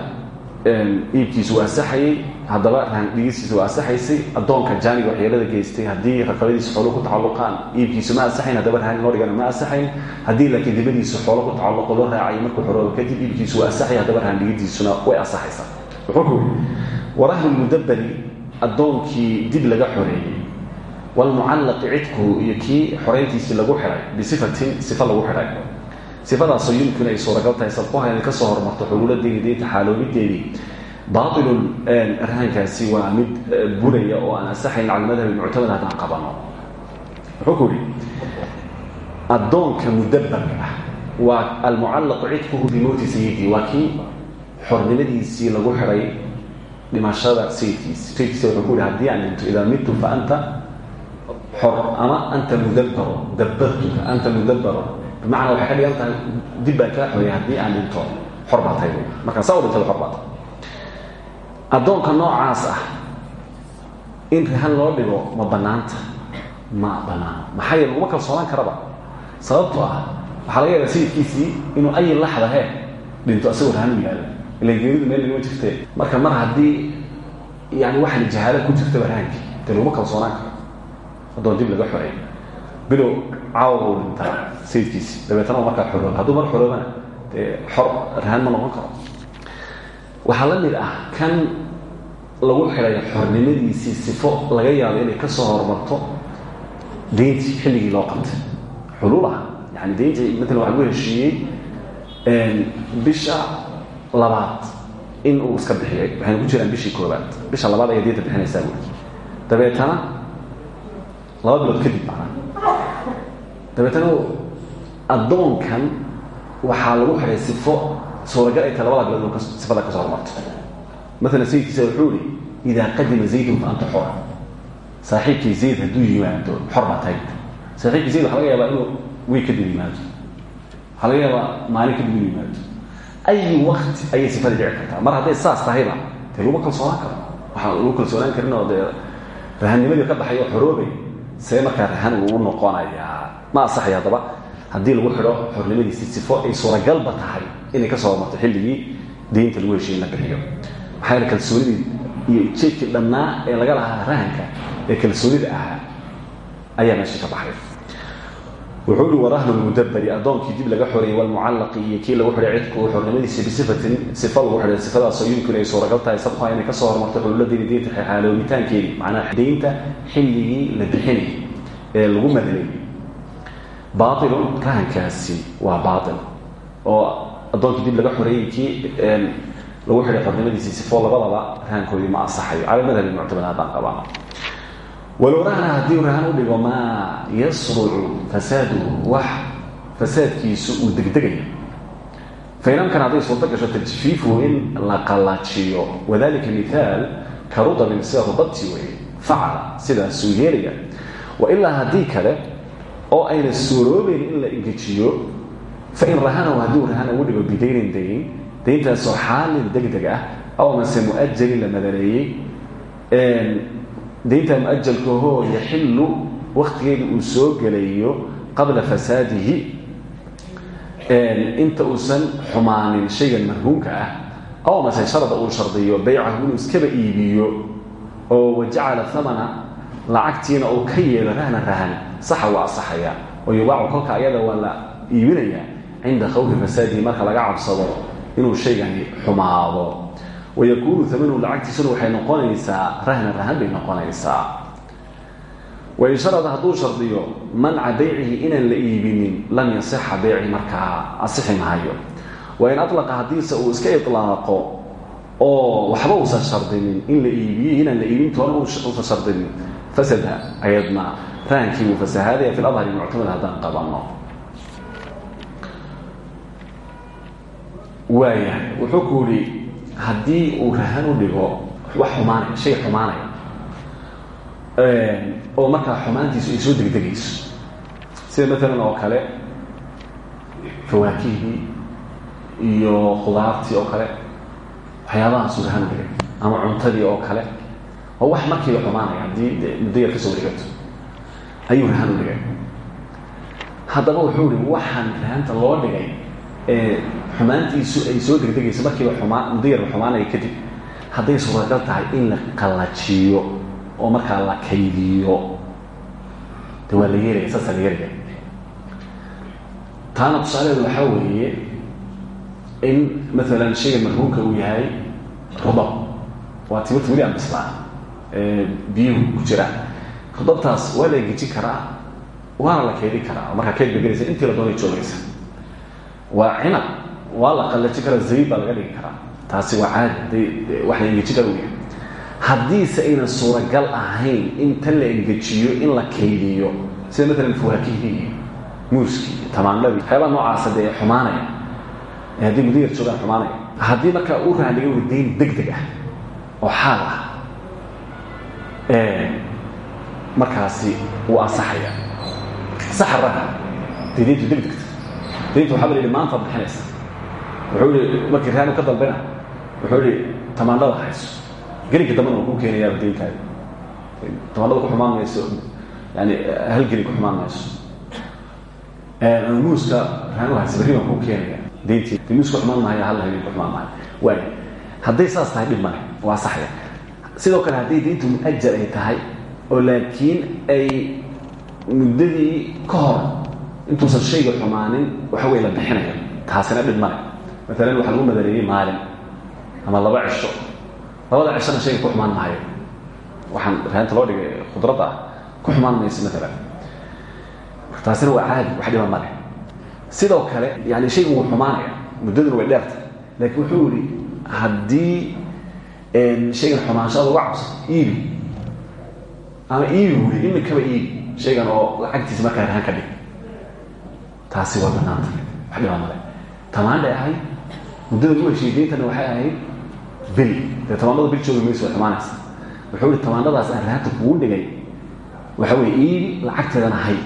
[SPEAKER 1] iibkiisu waa asaxayey haddaba rahan dhigistiisu waa asaxaysay addoonka jaaniga waxyeelada geystay haddii raqabadiisu xoolo ku tacalluqaan iibkiisu ma asaxayn. Haddaba rahan loo ma asaxayn. Haddii laakiin dibadiisu xoolo ku tacalluqo loo raacay markuu xoroobo kadib iibkiisu waa asaxay haddaba rahan dhigidiisuna way asaxaysaa wuxuu ku yidhi warahnulmudabari addoonkii dib laga xoreeyey walmucallaqi cidkuhu iyo kii xorayntiisii lagu xidhay bisifatin sifa lagu xidhay sifadaasoo yumkin ay suuragal tahay sabquha inay ka soo hormarto xuluuladeedi deynta xaaloobideedii baailun rahankaasi waa mid buraya oo aan asaxayn cala madhabi muctamad haddaan qabano. Wuxuu ku yidhi addoonka mudabarka ah waa almucallaqu cidkuhu bimowti kii xornimadiisii lagu xidhay dhimashada sayidkiisi sayidkiisa wuxuu ku yihi aan dhinto idaa midtu fa anta xor ama anta mudabaro dabartuka anta mudabaro bimacnaa waxay ka dhigan tahay dib baan kaa aan dhinto xor baa tahay. Markaan saa u addoonka noocaas ah in rahan loo dhigo ma bannaanta? Ma bannaano maxaa yeele laguma kalsoonaan karaba. Sababtoo ah waxaa laga yaabaa sayidkiisii inuu ayi laxda dhinto asagoo rahan ilan geeridu meel lagama jirte. Marka mar haddii yani waxaan jahaala ku jirtaba rahankii dee laguma kalsoonaan karo. Addoon dib laga xoreey bilow caawa u dhintaa sayidkiisi. Dabeetana u markaa xorooba hadduu mar xoroobana xor rahan ma noqon karo. Waxaa la mid ah kan lagu xidhay xornimadiisii sifo laga yaabo inay ka soo horumarto deyntii xilligii loo qabtay. Xuluul ah yani deyntii maalan waxaa lagu heshiiyey bisha labaad. In uu iska bixiyay waxayna ku jiraan bishii koobaad bisha labaad ayay deynta bixinaysaa buuri dabeetana laba bilood kadib macnaa dabeetana addoonkan waxaa lagu xidhay sifo suuragal ay tahay labada bilood inuu sifada ka soo hormarto maalan sayidkiisa wuxuu ihi idaa qadima zaydun fa anta xor saaxiibkii zayd hadduu yimaado xor baa zayd waxa laga inuu kadib yimaado. Waxaa laga yaabaa inuu yimaado ay wakti ayay sifada dhici kartaa mar hadday saas tahayba dee laguma kalsoonaan karo waxaan lagu kalsoonaan karin oo dee rahannimadii ka baxay oo xoroobay see markaa rahan uu noqonayaa ma asaxay haddaba haddii lagu xidho xornimadiisii sifo ay suuragalba tahay inay ka soo hormarto xilligii deynta lagu heshiye la bixiyo maxaa yeele kalsoonidii iyo jeedkii dhannaa ee laga lahaa rahanka ee kalsoonida ahaa ayaa meesha ka baxay wuxuu uhi warahnu lmudabari addoonkii dib laga xoreeyey walmucallaqi iyo kii lagu xidhay cidku xornimadiisa bisifatin sifa lagu xidhay sifadaasoo yumkin ay suuragal tahay sabquha inay ka soo hormarto xuluuladeeni deynta xaaloobitaankeedii macnaa deynta xilligii la bixinay ee lagu madalay baailun rahankaasi waa baail oo addoonkii dib laga xoreeyey kii lagu xidhay xornimadiisii sifo labadaba rahankoodii ma asaxayo cala madhabi muctamad haddaan walow rahna haddii rahan u dhigo maa yasrucu fasaaduhu wax fasaadkiisu uu degdegayo fainamkan hadday suurto gasho tajfiifuhu in la qallajiyo wadalika mihaal ka rudabin sida rudabtii weeye facala sidaasuu yeelaya wa ilaa haddii kale oo ayna suuroobayn in la engejiyo fain rahanahu hadduu rahan ugu dhigo bidaynin dayn dayntaasoo xaalin degdeg ah aw mase la madaneeyey daynta muajalkahoo yaxilu waktigeeda uu soo gelayo qabla fasaadihi inta uusan xumaanin shaygan marhuumka ah aw mase sharda uu shardiyo baycahu inuu iskaba iibiyo oo wajacala amana lacagtiina uu ka yeelo rahna saxa waa asaxaya oo yubaacu kolka ayada waa la iibinayaa cinda khawfi fasaadihi marka laga cabsado inuu shaygani xumaado wayakuunu amanu lacagtiisuna waxay noqonaysaa rahna rahan bay noqonaysaa wain sharada hadduu shardiyo manca baycihi inaan la iibinin lam yasixa beyci markaa asixi mahayo wain alaqa haddiise uu iska ilaaqo oo waxba uusan shardinin in la iibiye inaan la iibin toona uusan shardinin fasada ayadna rahankii wuu fasahaadaya fi adhari muctamad haddaan qabanno waaya haddii uu rahan u dhigo wax xumaanaya shay xumaanaya oo markaa xumaantiisu ay soo degdegayso sida maalan oo kale fawaakihii iyo khudaartii oo kale waxyaabahaasuu rahan u dhigay ama cuntadii oo kale oo wax markiiba xumaanaya haddii muddo ka soo wareegato ayuu rahan u dhigay. Haddaba wuxuu ihi waxaan rahanta loo dhigay xumaantiisu ay soo degdegayso markiiba xumaan muddo yarba xumaanaya kadib hadday suuragal tahay in la qallajiyo oo markaa la kaydiyo. De waa la yeelaya saasa la yeelaya taana tusaaleedu waxaa weeye in maalan shayga marhuumka uu yahay rudab waa timirta weli aan bislaa biyuhu ku jiraan rudabtaas waa la engejin karaa waana la keydin karaa. Oo markaa keyd ba gelaysa intii la doonay joogaysa waa cinab. Waa la qallajin laga dhigi karaa. Taasi waa caadi. Wax la engejin kara yahay haddiise aynan suuragal ahayn in tan la engejiyo in la kaydiyo sida maalan fawaakihii iyo muuskii iyo tamaandhadii waxyaabaa noocaasa dee xumaanaya haddii muddo yar joogaan xumaanaya haddii markaa uu rahandhiga uri dayn deg ah oo xaal ah markaasi wuu ansaxaya saxa rahan dee dayntu deg dayntu waxaa la maanta bixinaysa. Wuxuu markii raanu ka dalbina wuxuu yihi tamaandhada hayso. Gelinka dambana waa kuu keenayaaba dayntaadi tamaandhada ku xumaan yani hal gelin ku xumaan mayso. Muuska raanu haysa berri baan kuu keenaya. Xumaan maayo hal habeen ku xumaan maayo waay saas tahay dhib waa saxya sidoo kale hadday dayntu muajar ay tahay oo laakiin ay muddadii ka hor intuusan shayga xumaanin waxa wey la bixinaya taasina dhib male maalan lagu madareeyey maalin ama laba cisho. Labada cishona shayga ku xumaan maayo. Waxaan raanta loo dhigay khudradda ah ku xumaan mayso maalan taasina waa caadi wax dhiba male sidoo kale yani shaygu wuu xumaanaya muddaduna way dheerta laakiin wuxuu yihi haddii shaygan xumaanshada uga cabso iibi. Ama iibi wuli imikaba iibi. Shaygan oo lacagtiisa markaa rahan ka dhig taasi waa banaanta wax dhiba male tamaandhay ahayd muddada u heshiy deyntana waxay ahayd bil. Dee tamaandhada bil joogi mayso way wuxuu ihi tamaandhadaas aan kugu dhigay waxa weye iibi lacagteedana hay.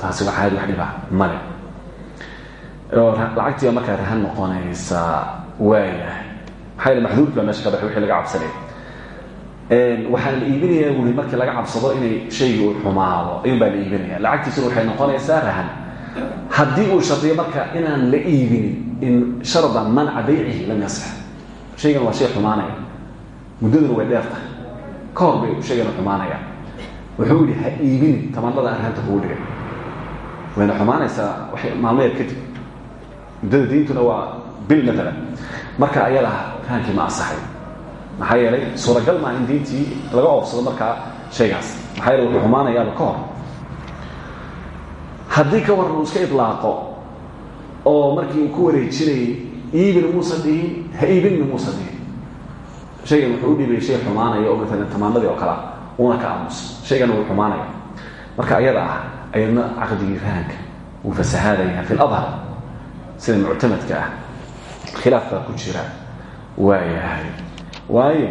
[SPEAKER 1] Taasi waa caadi wax dhiba male oo lacagtiiba markaa rahan noqonaysa waaya maxaa yele maxduurki baa meesha laga cabsanay waxaan la iibinayaa bui markii laga cabsado inay shaygii uu xumaado. Ayuun baa la iibinaya lacagtiisuna waxay noqonaysaa rahan. Haddii uu shardiyo marka inaan la iibinin in sharda manca baycihi lam yaصix shaygan waa shay xumaanaya. Muddaduna way dheer tahay. Ka hor bay shaygana xumaanaya wuxuu yihi ha iibinin. Tamaandhada aan rahanta kugu dhigay wayna xumaanaysaa maalmo yar kadib muddada diintuna waa bil maalan marka ayada rahankii ma asaxay maxaa yeelay suuragal maa in diintii laga oofsado markaa shaygaas. Maxaa yeele wuxuu xumaanayaaba ka hor. Haddii ka waran uu iska idlaaqo oo markii uu ku wareejinayay iibina muusan dhihin ha iibinna muusan dhihin shaygan wuxuu u dhiibaya shay oo maalan tamaandadii oo kalea uuna ka aamuso shaygana wuu xumaanaya. Marka ayada ah ayadna caqdigii rahanka wuu fasahaadaya fi ladhar sida muctamadka ah. Ku jira. Waayahay waayo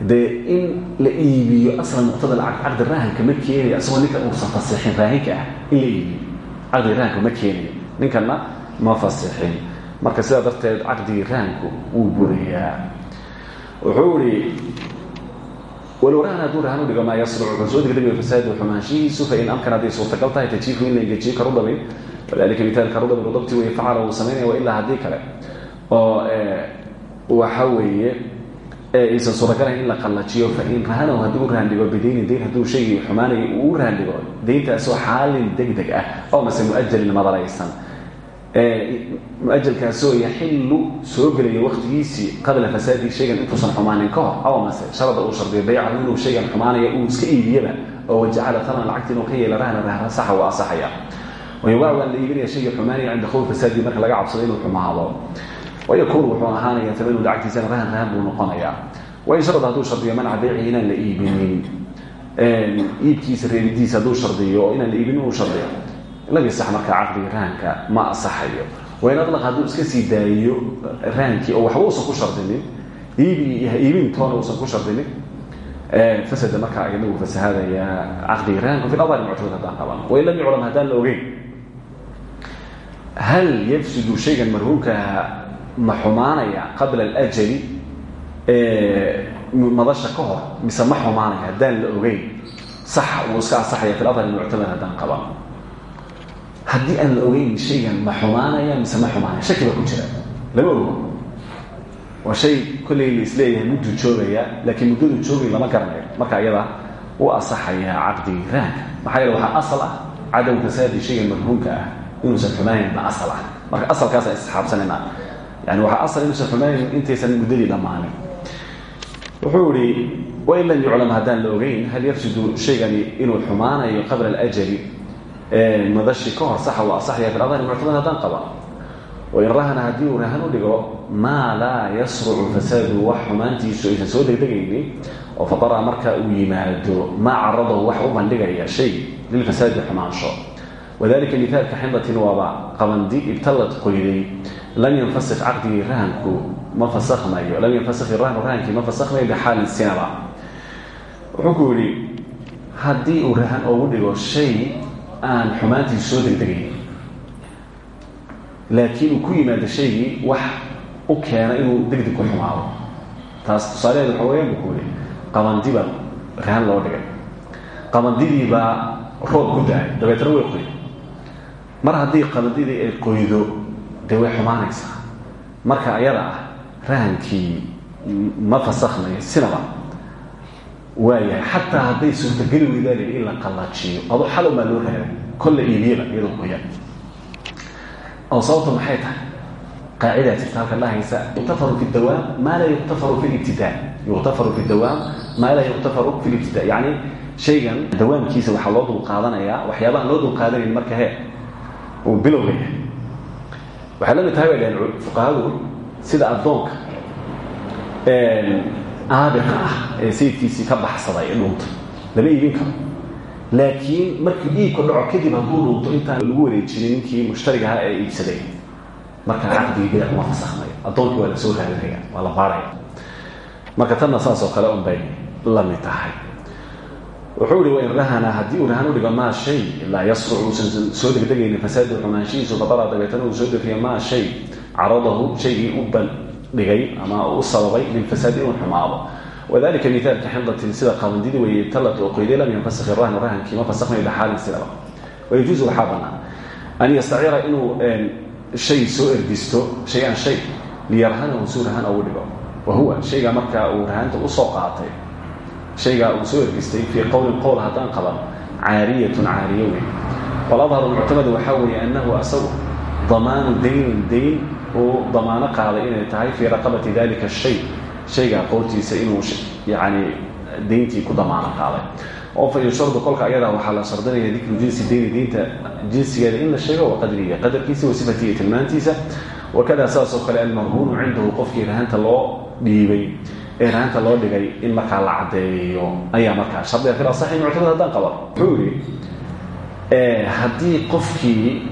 [SPEAKER 1] dee in la iibiyo aslan muqtada caqdi rahanka ma keenayo isagoo ninka uusan fasixin raahinka ah in la iibiyo caqdiga rahanka ma keenayo ninkana ma fasixin. Marka sidaa darteed caqdigii rahanku wuu burayaa wuxuu ihi walow rahan hadduu rahan u dhigo maa yasluc wuxuu soo degdegaya fasaadu xumaanshihiisu fain amkan hadday suurtagal tahay tajiifu in la engejiyo karudhabi wadalika mitaal karudhabi rudabti wey facala uu samaynaya wa ilaa haddii kale. Oo waxa weeye aysan suuragalayn in la qallajiyo fain rahanahu haddii u rahandhigo bidaynin dayn hadduu shaygii xumaanayay uu rahandhigo dayntaasoo xaalin deg deg ah oo mase muajalin madalaysan muajalkaasoo yaxilu soo gelaya waktigiisii qabla fasaadii shaygan intuusan xumaanin ka hor aw mase sharada uu shardiyo baycahu inuu shaygan xumaanaya uu iska iibiyaba oo wajacala taman lacagti inuu ka yeela rahna rahna saxa waa asaxaya wayubaac waan la iibinaya shaygii xumaanaya cinda khawf fasaadii marka laga cabsado inuu xumaado wayakuun wuxuu ahaanaya tamanu lacagtiisana rahan rahan buu noqonayaa wain sharad hadduu shardiyo manca baycihi inaan la iibinin iibkiisa reebidiisa hadduu shardiyo oo inaan la iibinin uu shardiyo labi sax markaa caqdiga rahanka ma asaxayo wain adlaq hadduu iska sii daayiyo rahankii oo waxba uusan ku shardinin iibi iibintoona uusan ku shardinin fasada markaa ayadna wuu fasahadayaa caqdiga rahanku fi adari muctamad haddaan qaban wain lam yuclam haddaan la ogeyn hal yafsidu shaygan marhuumkaha ma xumaanaya qabla alajali madasha ka hor mise ma xumaanaya haddaan la ogeyn sax wuu iska asaxaya fi adari muctamad haddaan qaban haddii aan la ogeyn shaygan ma xumaanaya mise ma xumaanaya? Shaki ku jira. Lama ogo. Waa shay kolley is leeyahay mudduu joogaya laakiin muddaduu joogay lama garanayo marka iyada u asaxayaa caqdigii rahanka maxaa yeele asal ah cadam fasaadi shaygan marhuumka ah inuusan xumaanayn ma asal ah. Marka asalkaasaan isxaabsanayna yani waxaa asal inuusan xumaanayn intaysan muddadii dhammaanin wuxuu ihi wain lam yuclam haddaan la ogeyn hal yafsidu shaygani inuu xumaanayo qabla alajali madashi ka hor saxa waa asaxaya fi adari muctamad haddaan qaba. Wain rahana haddii uu rahan u dhigo maa laa yasrucu fasaadu wax xumaantiisu aysan soo degdegaynin oo fadara marka uu yimaado maa caradahu wax u bandhigaya shay lilfasaadi xumaansho wadalika mithaalka xindatin waaba qabandi ibtallad qoyday lam yanfasik caqdigii rahanku ma fasakmayo lam yanfasik irahnu rahankii ma fasakmayo bixaalin sinaba wuxuu ku yidhi haddii uu rahan ugu dhigo shay aan xumaantiisu soo degdegayn laakiin uu ku yimaado shaygii wax u keena inuu degdeg ku xumaado taas tusaalaheed waxa weya buu ku yihi qabandi baa rahan loo dhigay qabandidii baa roob ku da'ay mar haddii qabandidii ay qoydo dee way marka ayada ah rahankii ma fasakhmayo sinaba waayahay xataa hadday suurtageli weydaan in la qallajiyo ado xalow maa loo raagay kolla iibiyaba iyadoo qoyan. Oo sababta maxay tahay? Qaacidaa jirta halka dhahaysa fi dawaam maa laa yuqtafaru fi libtidaa yuqtafaru fi dawaam maa laa yuqtafaru fi libtidaa yacni shaygan dawaamkiisa waxaa loo dulqaadanayaa waxyaabahan loo dulqaadanayn marka hee uu bilowga yahay. Waxay la mid tahay bay dhaheen fuqahadu sida addoonka aabiqa ah ee sayidkiisii ka baxsaday ee lama iibin karo. Laakiin markii iibku dhaco kadib hadduu dhunto intaan lagu wareejinin ninkii mushtariga ee iibsaday markaa caqdigii beec uma fasakhmayo addoonkii waa la soo raadinaya waa la baaraya. Marka tanna saas oo kale un bay la mid tahay wuxuu ihi wain rahana haddii uu rahan u dhigo maa shay laa yasruc uusan soo degdegaynin fasaadu xumaanshihiisu fadara dabeetana uu soo degiyo maa shay caradahu shaygii u bandhigay ama u sababay lilfasaadi inuu xumaado. Wadalika mithaalka xindatin sida qabandidi weeye tallat oo qoyday lam yanfasakh irahnu rahankii ma fasakmayo bixaalin sidaba wayajuusu waxaa bannaan an yastacira inuu shay soo ergisto shay-an shay liyarhanahu suu rahan ugu dhigo. Wa huwa shaygaa markaa uu rahanta u soo qaatay shaygaa uu soo ergistay fii qowlin qowl haddaan qaban caariyatun caariyo wey waladharu muctamadu waxaa weeye annahu asagu damaanu daynin dayn uu damaano qaaday inay tahay fii raqabati dalika shay. Shaygaa qoortiisa inuu yani dayntii ku damaano qaaday. Oo fa yushardu kolka ayadaa waxaa la shardinaya dikru jinsi dayni diinta jinsigeeda in la sheego wa qadriga. Qadarkiisa wa sifatihi tilmaantiisa. Wakada saasoo ee rahanta loo dhigay in markaa la caddeeyo ayaa markaa shardiga fil asaxi muctamad haddaan qaba wuxuu yidhi haddii qofkii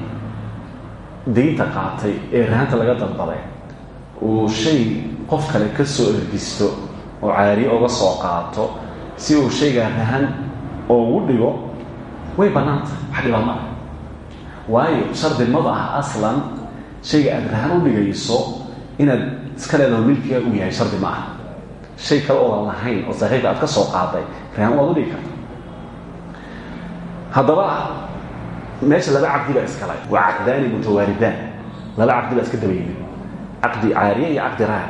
[SPEAKER 1] daynta qaatay ee rahanta laga dalbaday uu shay qof kale ka soo ergisto oo caariye uga soo qaato si uu shaygaa rahan ugu dhigo way bannaanta wax dhibaa ma ah waayo shardi maba aslan shayga aad rahan u dhigayso inaad iska leedaho milkiga uu yahay shardi ma ah shay kale oodan lahayn oo saaxiibka aad ka soo qaaday rahan waad u dhigi karta. Haddaba meesha laba caqdi baa iskale waa caqdaani mutawaaridaan laba caqdi baa iska daba yimid caqdi caariye iyo caqdi raha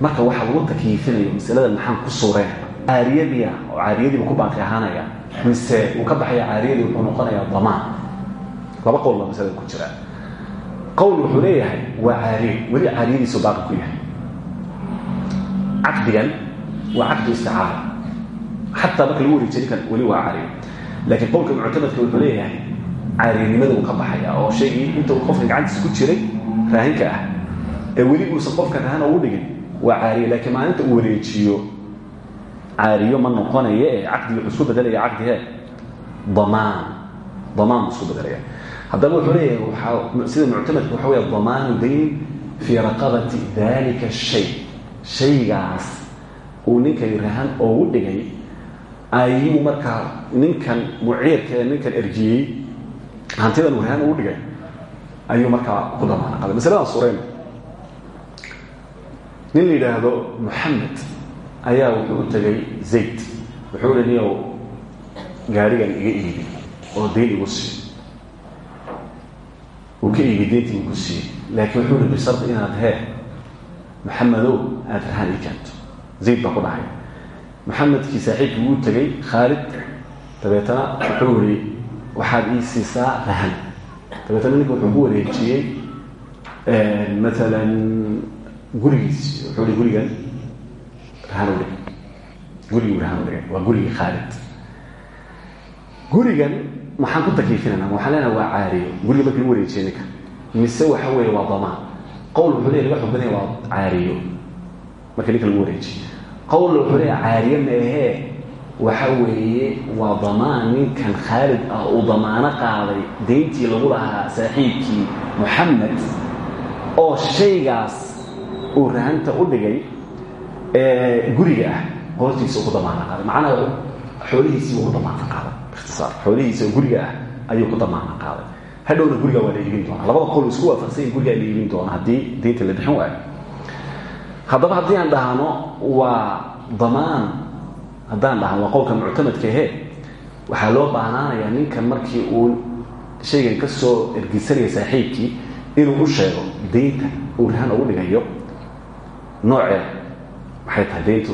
[SPEAKER 1] marka waxa lagu takyiifinayo masalada maxaan ku suureen caariyadiia oo caariyadiiba ku baaqi ahaanaya mise uu ka baxaya caariyadii wuxuu noqonayaa damaan? Laba qowl baa masalada ku jira. Qowl wuxuu leeyahay waa caariye weli caariyadiisu baaqi ku yahay caqdigan waa caqdi isticaara xataa marka lagu wareejiye ninkan weli waa caariye laakiin qowlka muctamadka wuxuu leeyahay caariyanimada uu ka baxaya oo shaygii inta uu qofka gacantiisa ku jiray raahinka ah ee weli uusan qofka rahan ugu dhigin waa caariye laakiin maalinta uu wareejiyo caariyo ma noqonayo ee caqdigi wuxuu isku bedelaya caqdihe damaan damaan buu isku bedelaya haddaba wuxuu leeyahay sida muctamadka waxa weya damaanu dayn fii raqabati dalika shay shaygaas uu ninkay rahan oogu dhigay ayuu markaa ninkan muciirka ee ninkan erjiyey hantidan uu rahan ugu dhigay ayuu markaa ku damaana qaday masaladan suureyna nin la yidhaahdo moxamed ayaa wuxuu u tegay zayd. Wuxuu hi niyow gaarigan iga iibi oo dayn igu sii. Uu ka iibi dayntii igu laakiin wuxuu hi bishardi inaad hee maxamedow aada rahaan ii keento zayd baa ku dhahay maxamedkii saaxiibkii wuu tegey khaalid dabeetana wuxuu ihi waxaad ii siisaa rahan dabeetana ninka wuxuu ku wareejiyey maalan gurigiis. Wuxuu hi gurigan rahan u dhig. Gurigii rahan u dhigay. Waa gurigii khaalid. Gurigan maxaan ku takiifinayna waxaan leenaha waa caariyo. Guriga markii lagu wareejiyey ninka. Mise waxa weeye waa damaan qowl wuxuu leeyahy laga badanya waa caariyo. Markii ninka lagu wareejiye qowl wuxuu leeyahay caariye ma ahee waxa weeye waa damaan ninkan khaalid ah uu damaano qaaday dayntii lagu lahaa saaxiibkii moxamed oo shaygaas uu rahanta u dhigay guriga ah. Hortiisa uu ku damaano qaaday. Macnaha xoolihiisii uu ku damaano qaaday. Bikhtisaar xoolihiisa oo guriga ah ayuu ku damaano qaaday hadhowna guriga waa la iibin doonaa labada qowl isku waafaqsan in gurigaa la iibin doona haddii daynta la bixin waayo. Haddaba haddii aan dhahno waa damaan. Haddaan dhahno waa qowlka muctamadka ahe waxaa loo baahnaanayaa ninkan markii uu shaygan ka soo ergisanaya saaxiibkii inuu u sheego daynta uu rahan ugu dhigayo. Noocee? Maxay tahay dayntu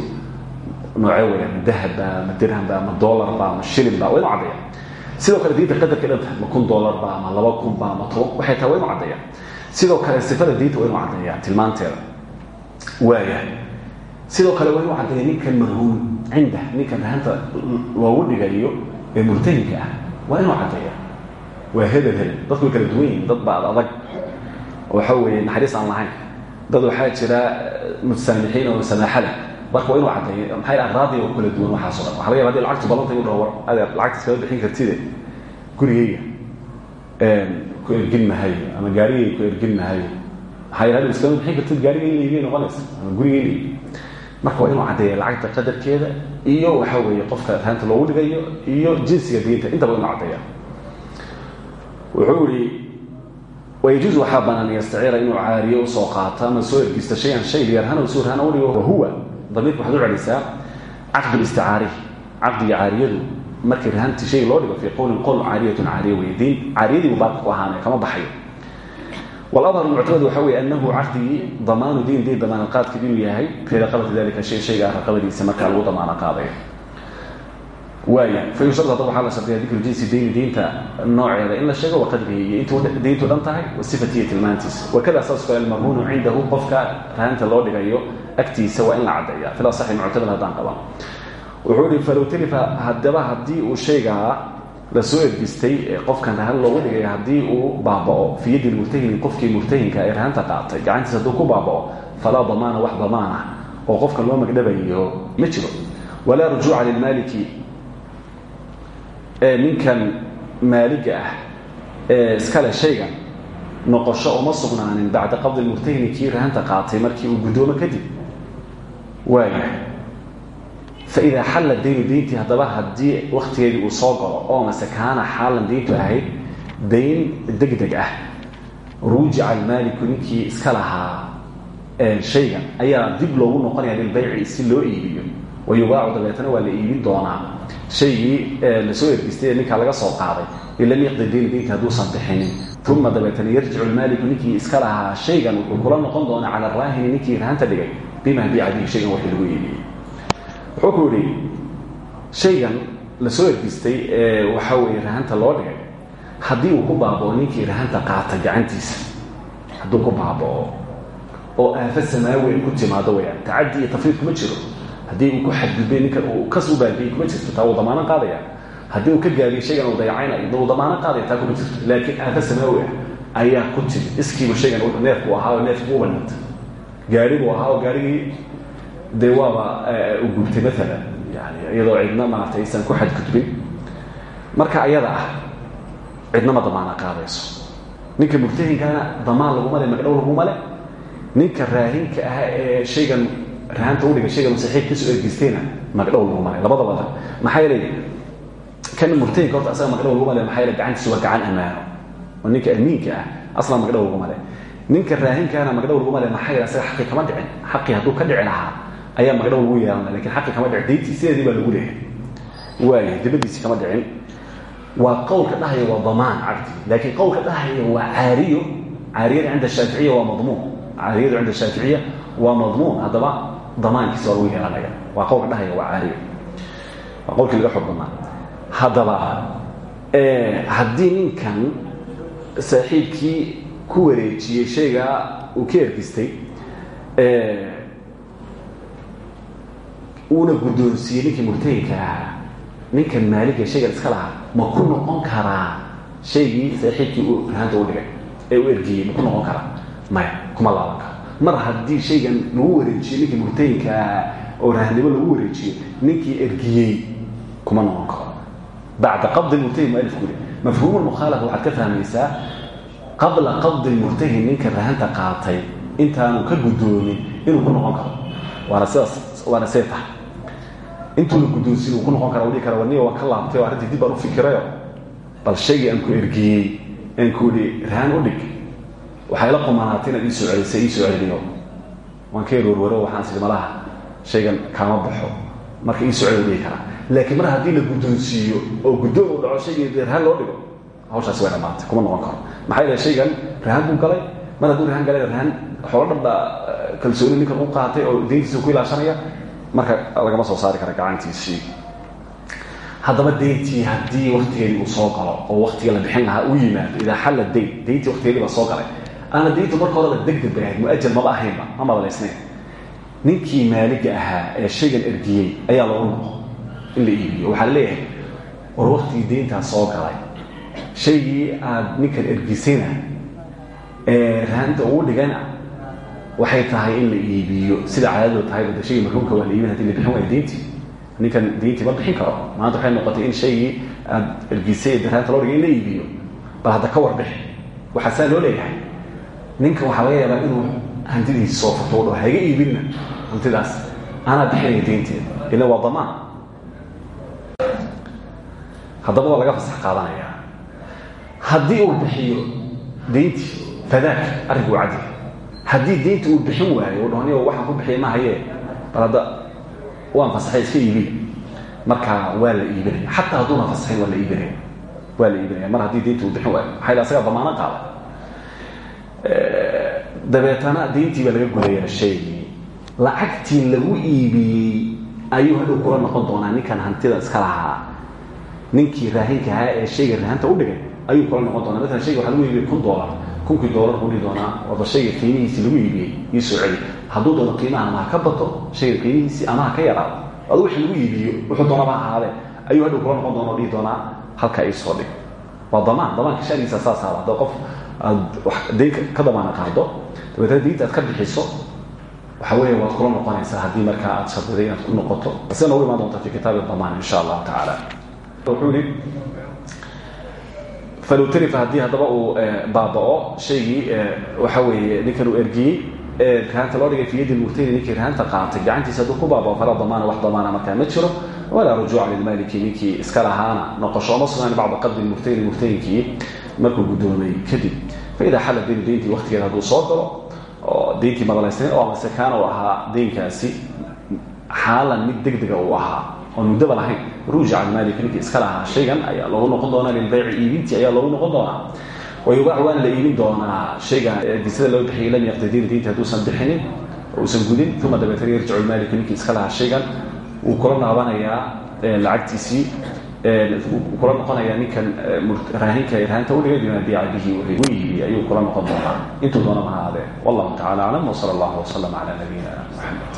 [SPEAKER 1] noocee weya ma dahabba ma dirhamba ma dollarba ma shilinba waa inu sidoo kale diinta qadarka dhan tahay ma kun dollarba ma laba kunba ma toban waxay tahay waa inu caddeeya sidoo kale sifada diinta waa inu caddeeya tilmaanteeda. Waaya sidoo kale waa inu caddeeya marhuum cinda ninkan rahanta loogu dhigayo ee murtahinka ah. Waa inuu caddeeya waa hebel hebel. Dadku kala duwan dad ba ad adag. Waxa weeye naxariis aan lahayn. Dad waxaa jira mutasaamixiin oo samaaxada marka waa inuu caddeeyo maxay aqraadii oo kala duwan waxa laga yaba haddii lacagtu u adeer lacagta iskama ama gaarigayga ku ergin mahayo maxaa yidhahdo iskama bixin kartid gaariga in la iibiya noqonaysa marka waa inuu lacagta qadarkeeda iyo waxa weeye qofka rahanta loogu dhigayo iyo jinsiga diinta. Intaba inuu caddeeya wuxuu ihi wayajuuز waxaa banaan yastaciira inuu caariyo u soo qaato ama soo ergisto shayan shay wahuwa damiirka waxaad u celisaa caqdu isticaari caqdiga caariyadu. Markii rahanti shay loo dhigo fii qowlin qol caariyatun caariya wey diin caariyadii kama baxayo. Wاlأdhar muctamad waxa wey anahu caqdigii damaanu diin diin damaana qaadkeed inuu yahay fii raqabati dalika shay shayga raqabadiisa markaa lagu damaano qaadayo waaya fayushard hadda waxaa la shardiyaa dikru jinsi dayni diinta nooceeda. In la sheego waqadrihi iyo intuu diintu dhan tahay wasifatihi tilmaantiisa wakada saas kale almarhuunu cindahu qofka rahanta loo dhigayo agtiisa waa in la caddeeya fil asaxi muctamad haddaan qaban wuxuu ihi falow talifa haddaba haddii uu shaygaa la soo ergistay ee qofkan rahan loogu dhigay haddii uu baaba'o fii yadi murtahini qofkii murtahinka ee rahanta qaatay gacantiisa hadduu ku baaba'o falaa damaana wax damaan ah oo qofkan loo magdhabayo ma jiro. Walaa rujuuca lilmaaliki ee ninkan maaliga ah ee iskale shaygan noqosho uma sugnaanin bacda qabdi murtahini kii rahanta qaatay markii uu guddoomo kadib waaya faidaa xalla daynu diintii haddaba haddii waktigeedii uu soo galo oo mase kaana xaalan diintu ahayd dayn degdeg ah ruujica almaaliku ninkii iska lahaa shaygan ayaa dib loogu noqonaya lilbayci si loo iibiyo wayubaacu dabeetana waa la iibin doonaa. Shaygii la soo ergistay ee ninkaa laga soo qaaday in lam yaqdi diin diinka hadduusan bixinin uma dabeetana yarjicu lmaaliku ninkii iska lahaa shaygan wuxuu kula noqon doonaa cala raahini ninkii rahanta dhigay. Bima biica bihi shaygan waxii lagu iibiyey wuxuu ku yidhi shaygan la soo ergistay ee waxaa weeye rahanta loo dhigay haddii uu ku baaboo ninkii rahanta qaata gacantiisa hadduu ku baaboo oo aafo haddii uu ku xadgudbay ninkan uu kas u baabiyey kuma jirto taa uu damaano qaadaya. Haddii uu ka gaabiyey shaygan uu dayacaynayo da uu damaano qaadaya taa kuma jirto. Laakiin aafo samaawi ayaa ku timi iskiiba shaygan wuxuu neefku ahaa oo neefku u bananta gaari buu ahaa oo gaarigii dee u gubtay maalan yani iyadoo cidna maaragtay aysan ku xadgudbin. Marka ayada ah cidna ma damaana qaadayso. Ninka murtahinkana damaan laguma le magdhow laguma le ninka raahinka ah ee shaygan rahanta udhiga shaygan saxiib ka soo ergeystayna magdhow laguma le labadaba maxaa yeelay kan murtahinka horta asaga magdhow laguma le maxaa yeele gacantiisa waa gacan ammaano. Oo ninka amiinka ah aslan magdhow laguma le ninka raahinkana magdhow laguma le maxaa yeele asaga xaqii kama dhicin xaqii hadduu ka dhici lahaa ayaa magdhow lagu yeelanaya laakiin xaqii kama dhicin dayntii sideedii baa lagu leeyahay waaya dibadiisii kama dhicin. Waa qowlka dhahaya waa damaan cabdi. Laakiin qowlka dhahaya waa caariyo. Caariyada cinda shaaficiya waa madmuun caariyadu cinda shaaficiya waa madmuun haddaba damaankiisa waa lagu yeelanaya waa qowlka dhahaya waa caariyo. Waa qowlkii laga xoog badnaa haddaba haddii ninkan saaxiibkii ku wareejiyey shaygaa uu ka ergistay uuna guddoonsiiyey ninkii murtahinka ahaa ninkan maaliga shaygan iska lahaa ma ku noqon karaa shaygii saaxiibkii uu rahanta u dhigay ee u ergiyey ma ku noqon karaa? Maya kuma laaban karo mar haddii shaygan lagu wareejiyo ninkii murtahinka ahaa oo rahnimo lagu wareejiyo ninkii ergiyey kuma noqon karo. Bacda qabdi murtahin mualifku yiri mafhuumu lmukhaalafa waxaad ka fahmaysaa qabla qabdi murtahin ninka rahanta qaatay intaanu ka guddoomin inuu ku noqon karo. Waana sidaas waana see tahay intuu la guddoonsin uu ku noqon kara dhihi kara waniga waan ka laabtay oo arrintii dib baan u fikirayo. Bal shaygii aan ku ergiyey aan ku idhi rahan waxay la qumanaatay inaad celisay ii soo celiniyo waan ka erwarwaro waxaan isdhi malaha kaama baxo. Marka ii soo celi dhihi laakiin mar haddii la guddoonsiiyo oo guddoon uu dhaco shaygii rahan loo dhigo hawshaasi way dhammaatay kuma noqon karo. Maxaa yeele shaygan rahan buu galay. Mar hadduu rahan galay rahan xoolo dhan baa kalsooni ninkan u qaatay oo dayntiisa ku ilaashanaya marka lagama soo saari kara gacantiisii. Haddaba dayntii haddii waktigeedii soo galo oo waktiga la bixin lahaa uu yimaado idaa xalla dayn dayntii waktigeedii soo galay aana dayntu marka horeba degdeg bay ahayd muajal maba ahaynba ma madalaysnayn ninkii maaliga ahaa ee shaygan ergiyey ayaa loogu noqo in la iibiyo. Waxaa leeyahay war waktigii dayntaa soo galay. Shaygii aad ninkan ergisayna ee rahanta ugu dhigana waxay tahay in la iibiyo. Sida caadadu tahay bada shaygii marhuumka waa la iibin haddii bixin waayo dayntii ninkan dayntii ma bixin karo. Maanta waxay noqotay in shaygii aad ergisay daraanta loo dhigay in la iibiyo. Bal hadda ka warbixi waxaa saa loo leeyahay ninkan waxaa laga yaabaa inuu hantidiisi soo furto haga iibinna hantidaas. Anaa bixinaya daynteeda ila waa damaan haddaba waa laga fasax qaadanaya haddii uu bixiyo dayntii fadaak arrinku u cadyahay haddii daynta uu bixin waayo u dhahniyo waxaan ku bixiyay mahaye bal hadda waan fasaxay iska iibiya marka waa la iibinaya xataa hadduuna fasaxin waa la iibinaya waa la iibinaya mar haddii daynta uu bixin waayo. Maxaa yidhi asagaa damaano qaada dabeetana dayntii baa laga gudaya shaygii lacagtii lagu iibiyey ayuu hadhow kula noqon doonaa ninkan hantida iska lahaa. Ninkii raahinka ahaa ee shayga rahanta u dhigay ayuu kula noqon doonaa. Maalan shayga waxa lagu iibiyey kun doolar kunkii doolar buu dhihi doonaa. Waba shayga lagu iibiyey. Ii soo hadduu doono qiimaha ama ka bato shayga qiimihiisii ama ka yaraado. Adu wixii lagu iibiyo wuxuu doonaba ahaadee. Ayuu hadhow kula noqon doona o dhihi doonaa soo dhig. Waa damaan. Damaanka shanigiisa saasaaba hadda qof aad daynka ka damaana qaado. Dabeetana daynta aad ka bixiso. Waxa weeye waad kula noqonaysaa haddii markaa aad shardiday inaad ku noqoto. Sida noogu imaan doonta fi kitaabi damaan insha allahu tacaala. Wuxuu yihi falow tarifa haddii haddaba uu baaba'o shaygii waxa weeye ninkan uu ergiyey rahanta loo dhigay fi yadi murtayni ninkii rahanta qaatay. Gacantiisa hadduu ku baabao falaa damaana wax damaana markaa ma jiro. Walaa rujuuca lilmaliki ninkii iska lahaana noqosho. Oma sugnaan bacda qabdi murtayni murtayinkii markuu guddoomay kadib faida xalla daynu dayntii waktigeeda hadduu soo galo oo dayntii madalaysnayn oo amase kaana uu ahaa daynkaasi xaalan mid deg dega uu ahaa oon muddaba lahayn ruujica almaalik ninkii iska lahaa shaygan ayaa loogu noqon doonaa lilbayci iibintii ayaa loogu noqon doonaa. Wayubaac waana la iibin doonaa shayga disada loo bixiyay lam yaqtadiina diinta hadduusan bixinin uusan gudin uma dabeetana yarjicu almaalik ninkii iska lahaa shaygan wuu kula naabanayaa lacagtiisii kula noqonayaa ninkan raahinka raahanta udhigay bima biica bihi u iibiye ayuu kula noqon doonaa. Intuu doonaba ha ahaadee. Wallahu tacala aclam wsala allahu wasalam cala nabiyina muxamed